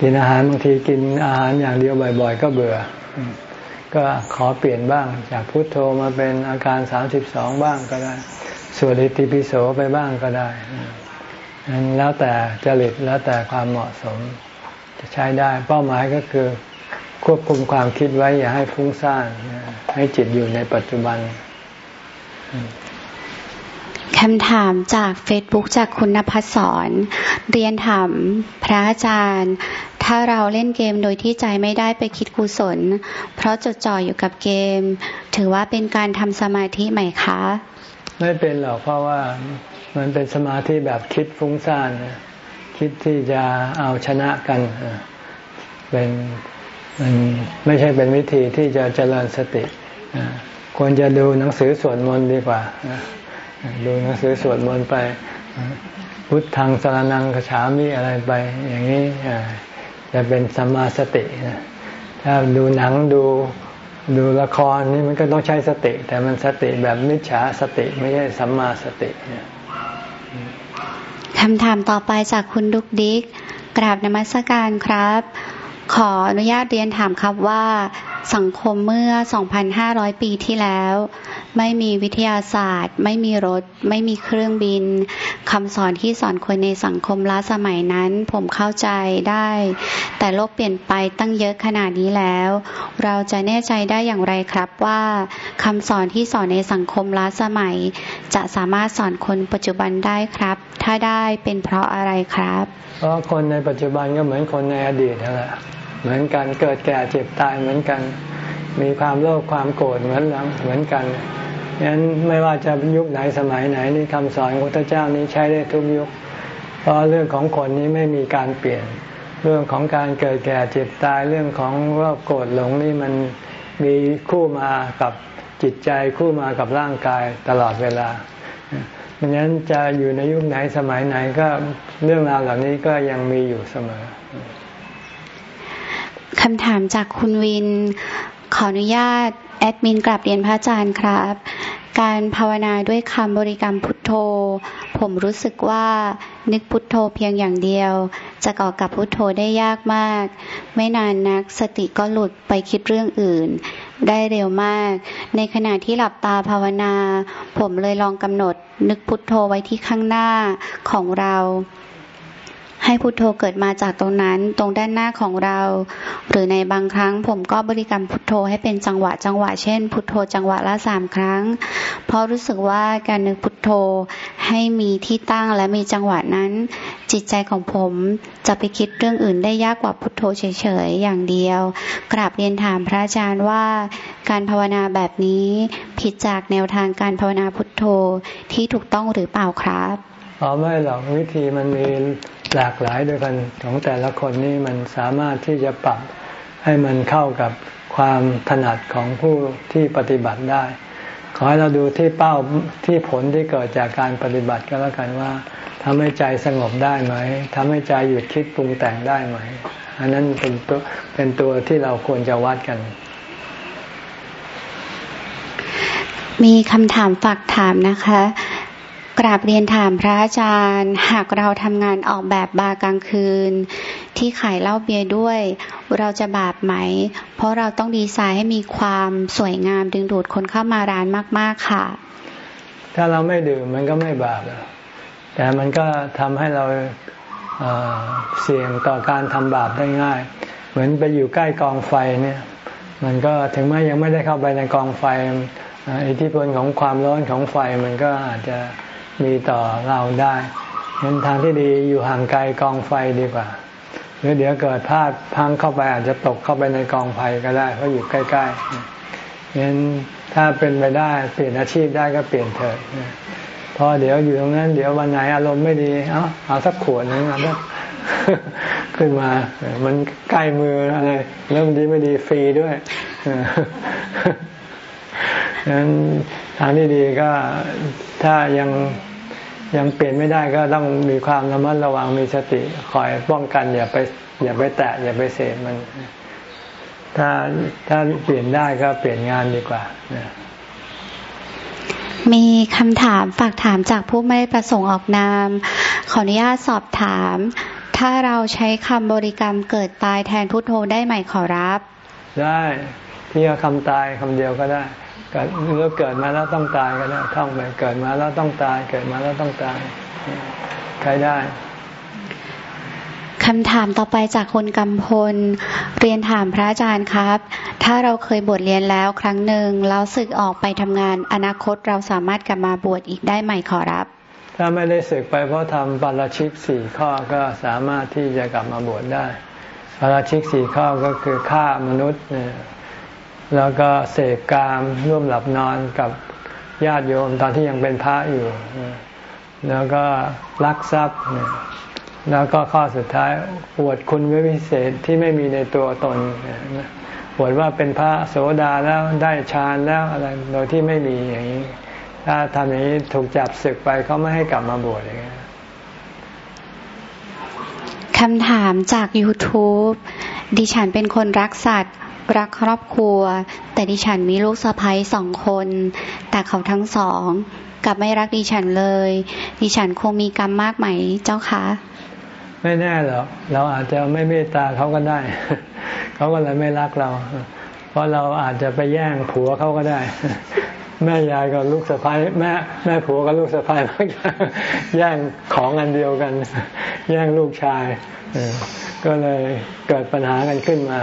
กินอาหารบางทีกินอาหารอย่างเดียวบ่อย ๆ ก็เบื่อ ก็ขอเปลี่ยนบ้าง จากพุทโธมาเป็นอาการสามสิบสองบ้างก็ได้ สวดอิติปิโสไปบ้างก็ได้นั้นแล้วแต่จริตแล้วแต่ความเหมาะสม จะใช้ได้เป้าหมายก็คือ ควบคุมความคิดไว้อย่าให้ฟุ้งซ่านให้จิตอยู่ในปัจจุบันคำถามจากเฟซบุ๊กจากคุณนภัสสอนเรียนถามพระอาจารย์ ถ้าเราเล่นเกมโดยที่ใจไม่ได้ไปคิดกุศล เพราะจดจ่ออยู่กับเกม ถือว่าเป็นการทำสมาธิไหมคะ ไม่เป็นหรอกเพราะว่ามันเป็นสมาธิแบบคิดฟุ้งซ่านคิดที่จะเอาชนะกันเป็นมันไม่ใช่เป็นวิธีที่จะเจริญสติควรจะดูหนังสือสวดมนต์ดีกว่าดูหนังสือสวดมนต์ไปพุทธังสารนังกฉามีอะไรไป อย่างนี้จะเป็นสัมมาสติถ้าดูหนังดู ดูละครนี่มันก็ต้องใช้สติ แต่มันสติแบบมิจฉาสติไม่ใช่สัมมาสติคำถามต่อไปจากคุณดุกดิกกราบนมัสการครับ ขออนุญาตเรียนถามครับว่าสังคมเมื่อ 2,500 ปีที่แล้ว ไม่มีวิทยาศาสตร์ ไม่มีรถ ไม่มีเครื่องบินคำสอนที่สอนคนในสังคมล้าสมัยนั้น ผมเข้าใจได้ แต่โลกเปลี่ยนไปตั้งเยอะขนาดนี้แล้ว เราจะแน่ใจได้อย่างไรครับว่าคำสอนที่สอนในสังคมล้าสมัย จะสามารถสอนคนปัจจุบันได้ครับ ถ้าได้เป็นเพราะอะไรครับ เพราะคนในปัจจุบันก็เหมือนคนในอดีตนั่นแหละเหมือนกันเกิดแก่เจ็บตายเหมือนกัน มีความโลภความโกรธเหมือนเหมือนกันงั้นไม่ว่าจะยุคไหนสมัยไหนนี่คำสอนของพระเจ้านี้ใช้ได้ทุกยุค เพราะเรื่องของคนนี้ไม่มีการเปลี่ยน เรื่องของการเกิดแก่เจ็บตายเรื่องของโลภโกรธหลงนี่มันมีคู่มากับจิตใจคู่มากับร่างกายตลอดเวลาดังนั้นจะอยู่ในยุคไหนสมัยไหนก็เรื่องราวเหล่านี้ก็ยังมีอยู่เสมอคำถามจากคุณวิน ขออนุญาตแอดมินกลับเรียนพระอาจารย์ครับ การภาวนาด้วยคำบริกรรมพุทโธ ผมรู้สึกว่านึกพุทโธเพียงอย่างเดียว จะก่อกับพุทโธได้ยากมาก ไม่นานนักสติก็หลุดไปคิดเรื่องอื่น ได้เร็วมาก ในขณะที่หลับตาภาวนา ผมเลยลองกำหนดนึกพุทโธไว้ที่ข้างหน้าของเรา ให้พุโทโธเกิดมาจากตรงนั้นตรงด้านหน้าของเรา หรือในบางครั้งผมก็บริกรรมพุทโธให้เป็นจังหวะจังหวะเช่น พุทโธจังหวะละสามครั้ง เพราะรู้สึกว่าการนึกพุทโธให้มีที่ตั้งและมีจังหวะนั้น จิตใจของผมจะไปคิดเรื่องอื่นได้ยากกว่าพุทโธเฉยๆอย่างเดียว กราบเรียนถามพระอาจารย์ว่าการภาวนาแบบนี้ผิดจากแนวทางการภาวนาพุทโธที่ถูกต้องหรือเปล่าครับอ๋อไม่หรอกวิธีมันมี หลากหลายด้วยกันของแต่ละคนนี่มันสามารถที่จะปรับให้มันเข้ากับความถนัดของผู้ที่ปฏิบัติได้ ขอให้เราดูที่เป้าที่ผลที่เกิดจากการปฏิบัติก็แล้วกันว่าทำให้ใจสงบได้ไหมทำให้ใจหยุดคิดปรุงแต่งได้ไหม อันนั้นเป็นตัวเป็นตัวที่เราควรจะวัดกัน มีคำถามฝากถามนะคะ กราบเรียนถามพระอาจารย์ หากเราทำงานออกแบบบาร์กลางคืน ที่ขายเหล้าเบียร์ด้วย เราจะบาปไหม เพราะเราต้องดีไซน์ให้มีความสวยงามดึงดูดคนเข้ามาร้านมาก ๆ ค่ะ ถ้าเราไม่ดื่มมันก็ไม่บาปแต่มันก็ทำให้เราเสี่ยงต่อการทำบาปได้ง่าย เหมือนไปอยู่ใกล้กองไฟเนี่ย มันก็ถึงแม้ยังไม่ได้เข้าไปในกองไฟอิทธิพลของความร้อนของไฟมันก็อาจจะ มีต่อเราได้เห็นทางที่ดีอยู่ห่างไกลกองไฟดีกว่าหรือเดี๋ยวเกิดพลาดพังเข้าไปอาจจะตกเข้าไปในกองไฟก็ได้เพราะอยู่ใกล้ๆงั้นถ้าเป็นไปได้เปลี่ยนอาชีพได้ก็เปลี่ยนเถิดพอเดี๋ยวอยู่ตรงนั้น เดี๋ยววันไหนอารมณ์ไม่ดี เอาเอาสักขวดนึงนะขึ้นมา มันใกล้มืออะไรเริ่มดีไม่ดีฟรีด้วยดังนั้นทางที่ดีก็ถ้ายัง ยังเปลี่ยนไม่ได้ก็ต้องมีความระมัดระวังมีสติคอยป้องกัน อย่าไปอย่าไปแตะอย่าไปเสพมัน ถ้าถ้าเปลี่ยนได้ก็เปลี่ยนงานดีกว่ามีคำถามฝากถามจากผู้ไม่ประสงค์ออกนาม ขออนุญาตสอบถาม ถ้าเราใช้คำบริกรรมเกิดตายแทนพุทโธได้ไหมขอรับ ได้ที่คำตายคำเดียวก็ได้ เกิดหรือเกิดมาแล้วต้องตายก็ได้ท่องไปเกิดมาแล้วต้องตาย เกิดมาแล้วต้องตายใช้ได้คำถามต่อไปจากคนกำพล เรียนถามพระอาจารย์ครับ ถ้าเราเคยบวชเรียนแล้วครั้งหนึ่งแล้วศึกออกไปทำงานอนาคตเราสามารถกลับมาบวชอีกได้ไหมขอรับ ถ้าไม่ได้ศึกไปเพราะทำปาราชิกสี่ข้อก็สามารถที่จะกลับมาบวชได้ปาราชิกสี่ข้อก็คือฆ่ามนุษย์เนี่ย แล้วก็เสกกามร่วมหลับนอนกับญาติโยมตอนที่ยังเป็นพระอยู่ แล้วก็ลักทรัพย์ แล้วก็ข้อสุดท้ายอวดคุณวิเศษที่ไม่มีในตัวตนอวดว่าเป็นพระโสดาแล้วได้ฌานแล้วอะไรโดยที่ไม่มีอย่างนี้ ถ้าทำอย่างนี้ถูกจับศึกไปเขาไม่ให้กลับมาบวชอย่างนี้คำถามจาก YouTube ดิฉันเป็นคนรักสัตว์ รักครอบครัว แต่ดิฉันมีลูกสะพ้ยสองคน แต่เขาทั้งสองกลับไม่รักดิฉันเลย ดิฉันคงมีกรรมมากไหมเจ้าคะไม่แน่หรอกเราอาจจะไม่เมตตาเขาก็ได้ เขาก็เลยไม่รักเรา เพราะเราอาจจะไปแย่งผัวเขาก็ได้ แม่ยายกับลูกสะพ้ายแม่แม่ผัวกับลูกสะพ้ายมักแย่งของอันเดียวกัน แย่งลูกชายก็เลยเกิดปัญหากันขึ้นมา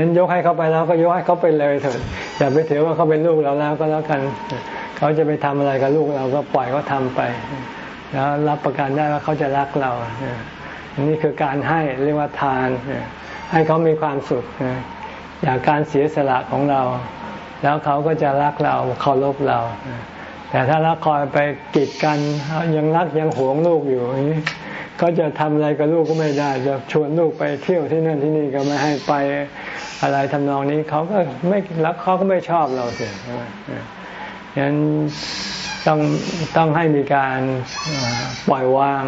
งั้นยกให้เขาไปแล้วก็ยกให้เขาไปเลยเถิดอย่าไปถือว่าเขาเป็นลูกเราแล้วก็แล้วกัน เขาจะไปทำอะไรกับลูกเราก็ปล่อยเขาทาไป แล้วรับประกันได้ว่าเขาจะรักเรานี่คือการให้เรียกว่าทาน ให้เขามีความสุขอยากการเสียสละของเรา แล้วเขาก็จะรักเราเคารพเรา แต่ถ้ารักคอยไปกีดกันยังรักยังหวงลูกอยู่ อย่าจะทำอะไรกับลูกก็ไม่ได้ จะชวนลูกไปเที่ยวที่นั่นที่นี่ก็ไม่ให้ไปอะไรทำนองนี้เขาก็ไม่รักเขาก็ไม่ชอบเราเสียฉะนั้นต้องต้องให้มีการปล่อยวาง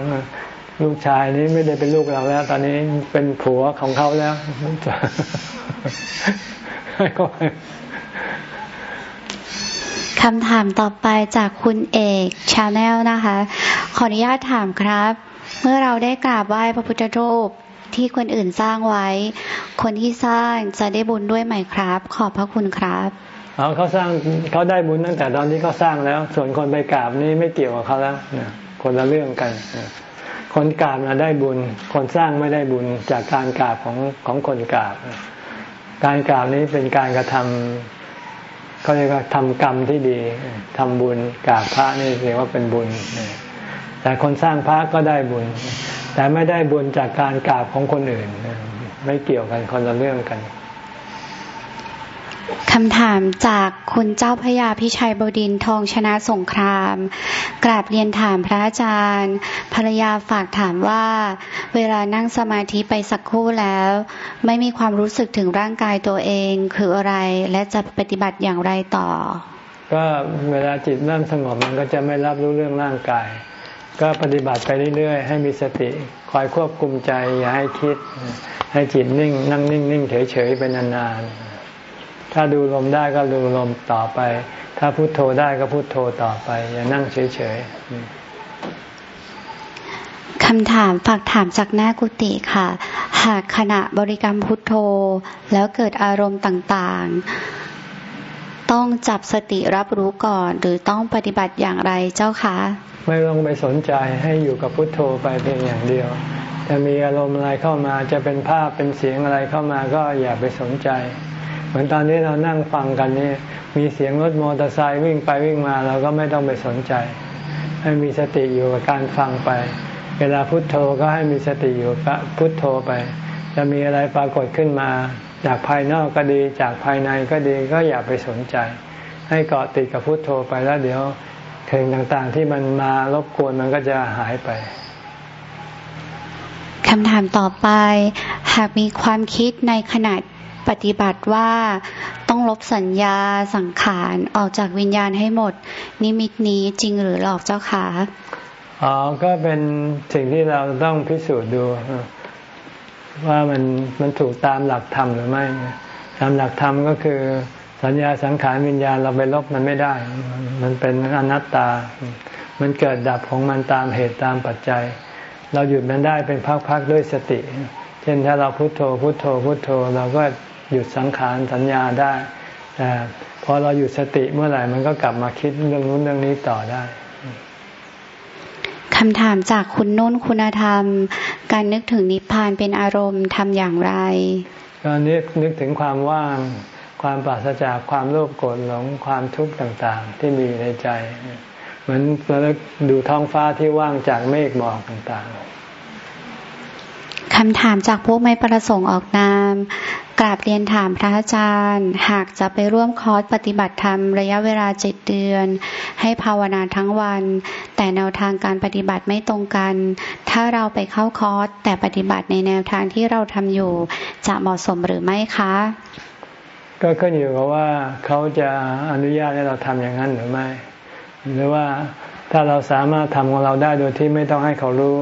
ลูกชายนี้ไม่ได้เป็นลูกเราแล้ว ตอนนี้เป็นผัวของเขาแล้วคำถามต่อไปจากคุณเอกชาแนลนะคะ ขออนุญาตถามครับ เมื่อเราได้กราบไหว้พระพุทธรูปที่คนอื่นสร้างไว้ คนที่สร้างจะได้บุญด้วยไหมครับ ขอบพระคุณครับเขาเขาสร้างเขาได้บุญตั้งแต่ตอนที่เขาสร้างแล้ว ส่วนคนไปกราบนี่ไม่เกี่ยวกับเขาแล้วคนละเรื่องกันคนกราบนะได้บุญ คนสร้างไม่ได้บุญจากการกราบของของคนกราบ การกราบนี้เป็นการกระทำเขาเรียกว่าทำกรรมที่ดีทำบุญกราบพระนี่เรียกว่าเป็นบุญ แต่คนสร้างพระก็ได้บุญ แต่ไม่ได้บุญจากการกราบของคนอื่น ไม่เกี่ยวกันคนละเรื่องกันคำถามจากคุณเจ้าพยาพิชัยบดินทองชนะสงคราม กราบเรียนถามพระอาจารย์ ภรรยาฝากถามว่า เวลานั่งสมาธิไปสักครู่แล้ว ไม่มีความรู้สึกถึงร่างกายตัวเองคืออะไรและจะปฏิบัติอย่างไรต่อ ก็เวลาจิตเริ่มสงบมันก็จะไม่รับรู้เรื่องร่างกาย ก็ปฏิบัติไปเรื่อยๆ ให้มีสติคอยควบคุมใจ อย่าให้คิด ให้จิตนิ่ง นั่งนิ่งนิ่งเฉยๆไปนานๆ ถ้าดูลมได้ก็ดูลมต่อไป ถ้าพุโทโธได้ก็พุโทโธต่อไป อย่านั่งเฉยๆคำถามฝากถามจากหน้ากุฏิค่ะ หากขณะบริกรรมพุทโธแล้วเกิดอารมณ์ต่างๆ ต้องจับสติรับรู้ก่อน หรือต้องปฏิบัติอย่างไรเจ้าคะ ไม่ต้องไปสนใจให้อยู่กับพุทโธไปเพียงอย่างเดียวจะมีอารมณ์อะไรเข้ามาจะเป็นภาพเป็นเสียงอะไรเข้ามาก็อย่าไปสนใจ เหมือนตอนนี้เรานั่งฟังกันนี่มีเสียงรถมอเตอร์ไซค์วิ่งไปวิ่งมาเราก็ไม่ต้องไปสนใจ ให้มีสติอยู่กับการฟังไป เวลาพุโทโธก็ให้มีสติอยู่กับพุโทโธไป จะมีอะไรปรากฏขึ้นมา จากภายนอกก็ดีจากภายในก็ดีก็อย่าไปสนใจ ให้เกาะติดกับพุโทโธไปแล้วเดี๋ยวถึงต่างๆที่มันมารบกวนมันก็จะหายไปคำถามต่อไป หากมีความคิดในขณะปฏิบัติว่าต้องลบสัญญาสังขารออกจากวิญญาณให้หมด นิมิตนี้จริงหรือหลอกเจ้าขาอ๋อก็เป็นสิ่งที่เราต้องพิสูจน์ดู ว่ามันมันถูกตามหลักธรรมหรือไม่ ตามหลักธรรมก็คือสัญญาสังขารวิญญาณเราไปลบมันไม่ได้ มันเป็นอนัตตา มันเกิดดับของมันตามเหตุตามปัจจัย เราหยุดมันได้เป็นพักๆด้วยสติ เช่นถ้าเราพุโทโธพุโทโธพุโทโธเราก็หยุดสังขารสัญญาได้แต่พอเราหยุดสติเมื่อไหร่มันก็กลับมาคิดเรื่องนู้นเรื่องนี้ต่อได้ คำถามจากคุณนุ่นคุณธรรม การนึกถึงนิพพานเป็นอารมณ์ทำอย่างไรก็นึกนึกถึงความว่าง ความปราศจากความโลภโกรธหลงความทุกข์ต่างๆ ที่มีในใจ เหมือนเราดูท้องฟ้าที่ว่างจากเมฆหมอกต่างๆ คำถามจากผู้ไม่ประสงค์ออกนาม กราบเรียนถามพระอาจารย์ หากจะไปร่วมคอร์สปฏิบัติธรรมระยะเวลาเจ็ดเดือน ให้ภาวนาทั้งวัน แต่แนวทางการปฏิบัติไม่ตรงกัน ถ้าเราไปเข้าคอร์สแต่ปฏิบัติในแนวทางที่เราทำอยู่ จะเหมาะสมหรือไม่คะ ก็ขึ้นอยู่กับว่าเขาจะอนุญาตให้เราทำอย่างนั้นหรือไม่ หรือว่าถ้าเราสามารถทำของเราได้โดยที่ไม่ต้องให้เขารู้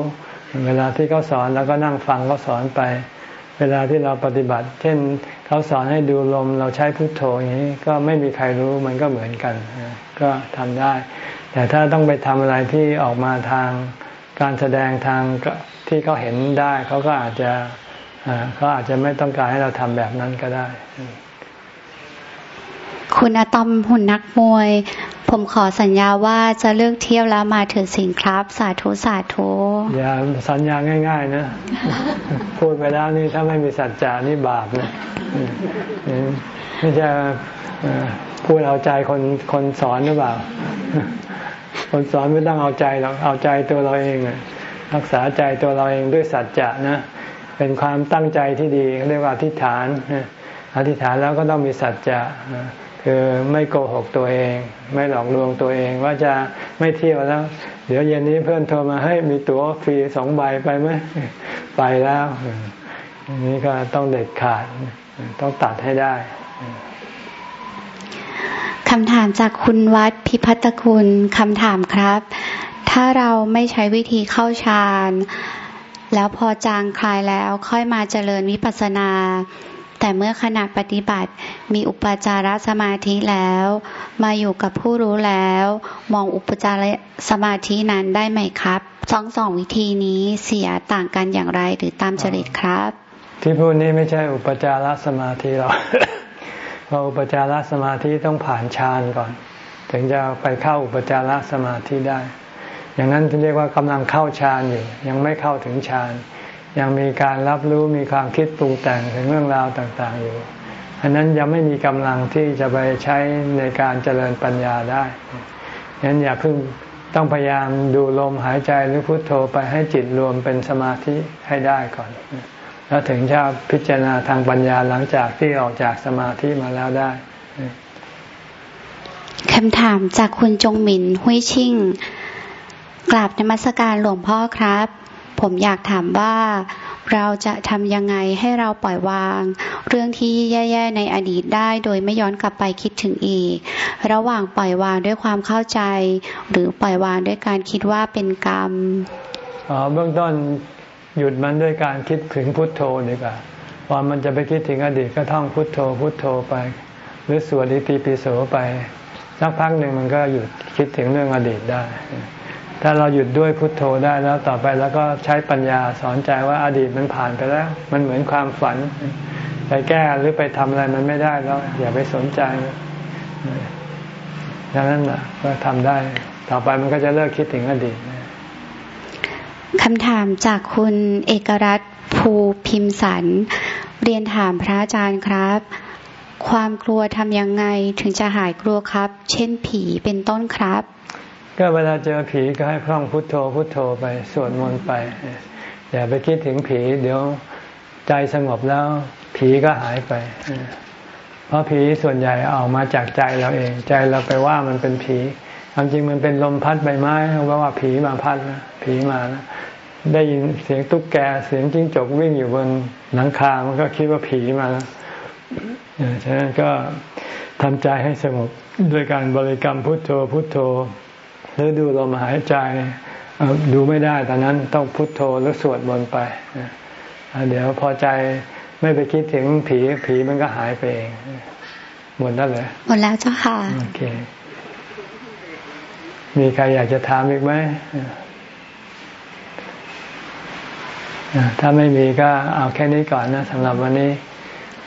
เวลาที่เขาสอนแล้วก็นั่งฟังเขาสอนไป เวลาที่เราปฏิบัติ เช่นเขาสอนให้ดูลมเราใช้พุทโธอย่างนี้ก็ไม่มีใครรู้มันก็เหมือนกัน ก็ทำได้ แต่ถ้าต้องไปทำอะไรที่ออกมาทางการแสดงทางที่เขาเห็นได้เขาก็อาจจะเขาอาจจะไม่ต้องการให้เราทำแบบนั้นก็ได้ คุณอะตอมหุ่นนักมวย ผมขอสัญญาว่าจะเลือกเที่ยวแล้วมาถือสิ่งครับ สาธุสาธุอย่าสัญญาง่าย ๆ นะ พูดไปแล้วนี่ถ้าไม่มีสัจจานี่บาปนะไม่จะพูดเอาใจคนคนสอนหรือเปล่า คนสอนไม่ต้องเอาใจหรอกเอาใจตัวเราเองรักษาใจตัวเราเองด้วยสัจจะนะ เป็นความตั้งใจที่ดีเรียกว่าอธิษฐานอธิษฐานแล้วก็ต้องมีสัจจะ คือไม่โกหกตัวเอง ไม่หลอกลวงตัวเองว่าจะไม่เที่ยวแล้ว เดี๋ยวเย็นนี้เพื่อนโทรมาให้มีตั๋วฟรีสองใบไปไหมไปแล้วอันนี้ก็ต้องเด็ดขาด ต้องตัดให้ได้คำถามจากคุณวัดพิพัฒคุณคำถามครับ ถ้าเราไม่ใช้วิธีเข้าฌานแล้วพอจางคลายแล้วค่อยมาเจริญวิปัสสนา แต่เมื่อขณะปฏิบัติมีอุปจารสมาธิแล้ว มาอยู่กับผู้รู้แล้ว มองอุปจารสมาธินั้นได้ไหมครับสองสองวิธีนี้เสียต่างกันอย่างไรหรือตามจริตครับ ที่พูดนี้ไม่ใช่อุปจารสมาธิหรอกเพราะอุปจารสมาธิต้องผ่านฌานก่อน ถึงจะไปเข้าอุปจารสมาธิได้ อย่างนั้นที่เรียกว่ากำลังเข้าฌานอยู่ ยังไม่เข้าถึงฌาน ยังมีการรับรู้มีความคิดปรุงแต่งถึงเรื่องราวต่างๆอยู่ อันนั้นยังไม่มีกำลังที่จะไปใช้ในการเจริญปัญญาได้ฉะนั้นอย่าเพิ่งต้องพยายามดูลมหายใจหรือพุโทโธไปให้จิตรวมเป็นสมาธิให้ได้ก่อน แล้วถึงจะพิจารณาทางปัญญาหลังจากที่ออกจากสมาธิมาแล้วได้คำถามจากคุณจงหมิน หุ้ยชิ่ง กราบนมัสการหลวงพ่อครับ ผมอยากถามว่าเราจะทำยังไงให้เราปล่อยวาง เรื่องที่แย่ๆในอดีตได้ โดยไม่ย้อนกลับไปคิดถึงอีก ระหว่างปล่อยวางด้วยความเข้าใจ หรือปล่อยวางด้วยการคิดว่าเป็นกรรมอ๋อเบื้องต้นหยุดมันด้วยการคิดถึงพุทโธดีกว่าพอมันจะไปคิดถึงอดีตก็ท่องพุทโธ พุทโธไป หรือสวดอิติปิโสไปสักพักหนึ่งมันก็หยุดคิดถึงเรื่องอดีตได้ ถ้าเราหยุดด้วยพุทโธได้แล้วต่อไปแล้วก็ใช้ปัญญาสอนใจว่าอดีตมันผ่านไปแล้ว มันเหมือนความฝัน ไปแก้หรือไปทำอะไรมันไม่ได้แล้ว อย่าไปสนใจดังนั้นก็ทำได้ ต่อไปมันก็จะเลิกคิดถึงอดีตคำถามจากคุณเอกรัตภูพิมสัน เรียนถามพระอาจารย์ครับ ความกลัวทำยังไงถึงจะหายกลัวครับ เช่นผีเป็นต้นครับ ก็เวลาเจอผีก็ให้พร่องพุทโธพุทโธไปสวดมนต์ไป อย่าไปคิดถึงผี เดี๋ยวใจสงบแล้ว ผีก็หายไป เพราะผีส่วนใหญ่ออกมาจากใจเราเอง ใจเราไปว่ามันเป็นผีความจริงมันเป็นลมพัดใบไม้เราะว่าผีมาพัดนะผีมานะได้ยินเสียงตุ๊กแกเสียงจิ้งจกวิ่งอยู่บนหลังคา มันก็คิดว่าผีมาแล้วฉะนั้นก็ทำใจให้สงบด้วยการบริกรรมพุทโธพุทโธ หรือดูลมหายใจดูไม่ได้ตอนนั้นต้องพุทโธหรือสวดมนต์ไปเดี๋ยวพอใจไม่ไปคิดถึงผีผีมันก็หายไปเองหมดแล้วเหรอหมดแล้วเจ้าค่ะโอเค มีใครอยากจะถามอีกไหมถ้าไม่มีก็เอาแค่นี้ก่อนนะสำหรับวันนี้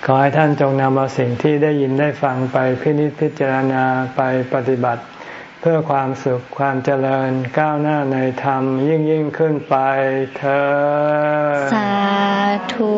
ขอให้ท่านจงนำเอาสิ่งที่ได้ยินได้ฟังไปพินิจพิจารณาไปปฏิบัติเพื่อความสุขความเจริญก้าวหน้าในธรรมยิ่งยิ่งขึ้นไปเธอสาธุ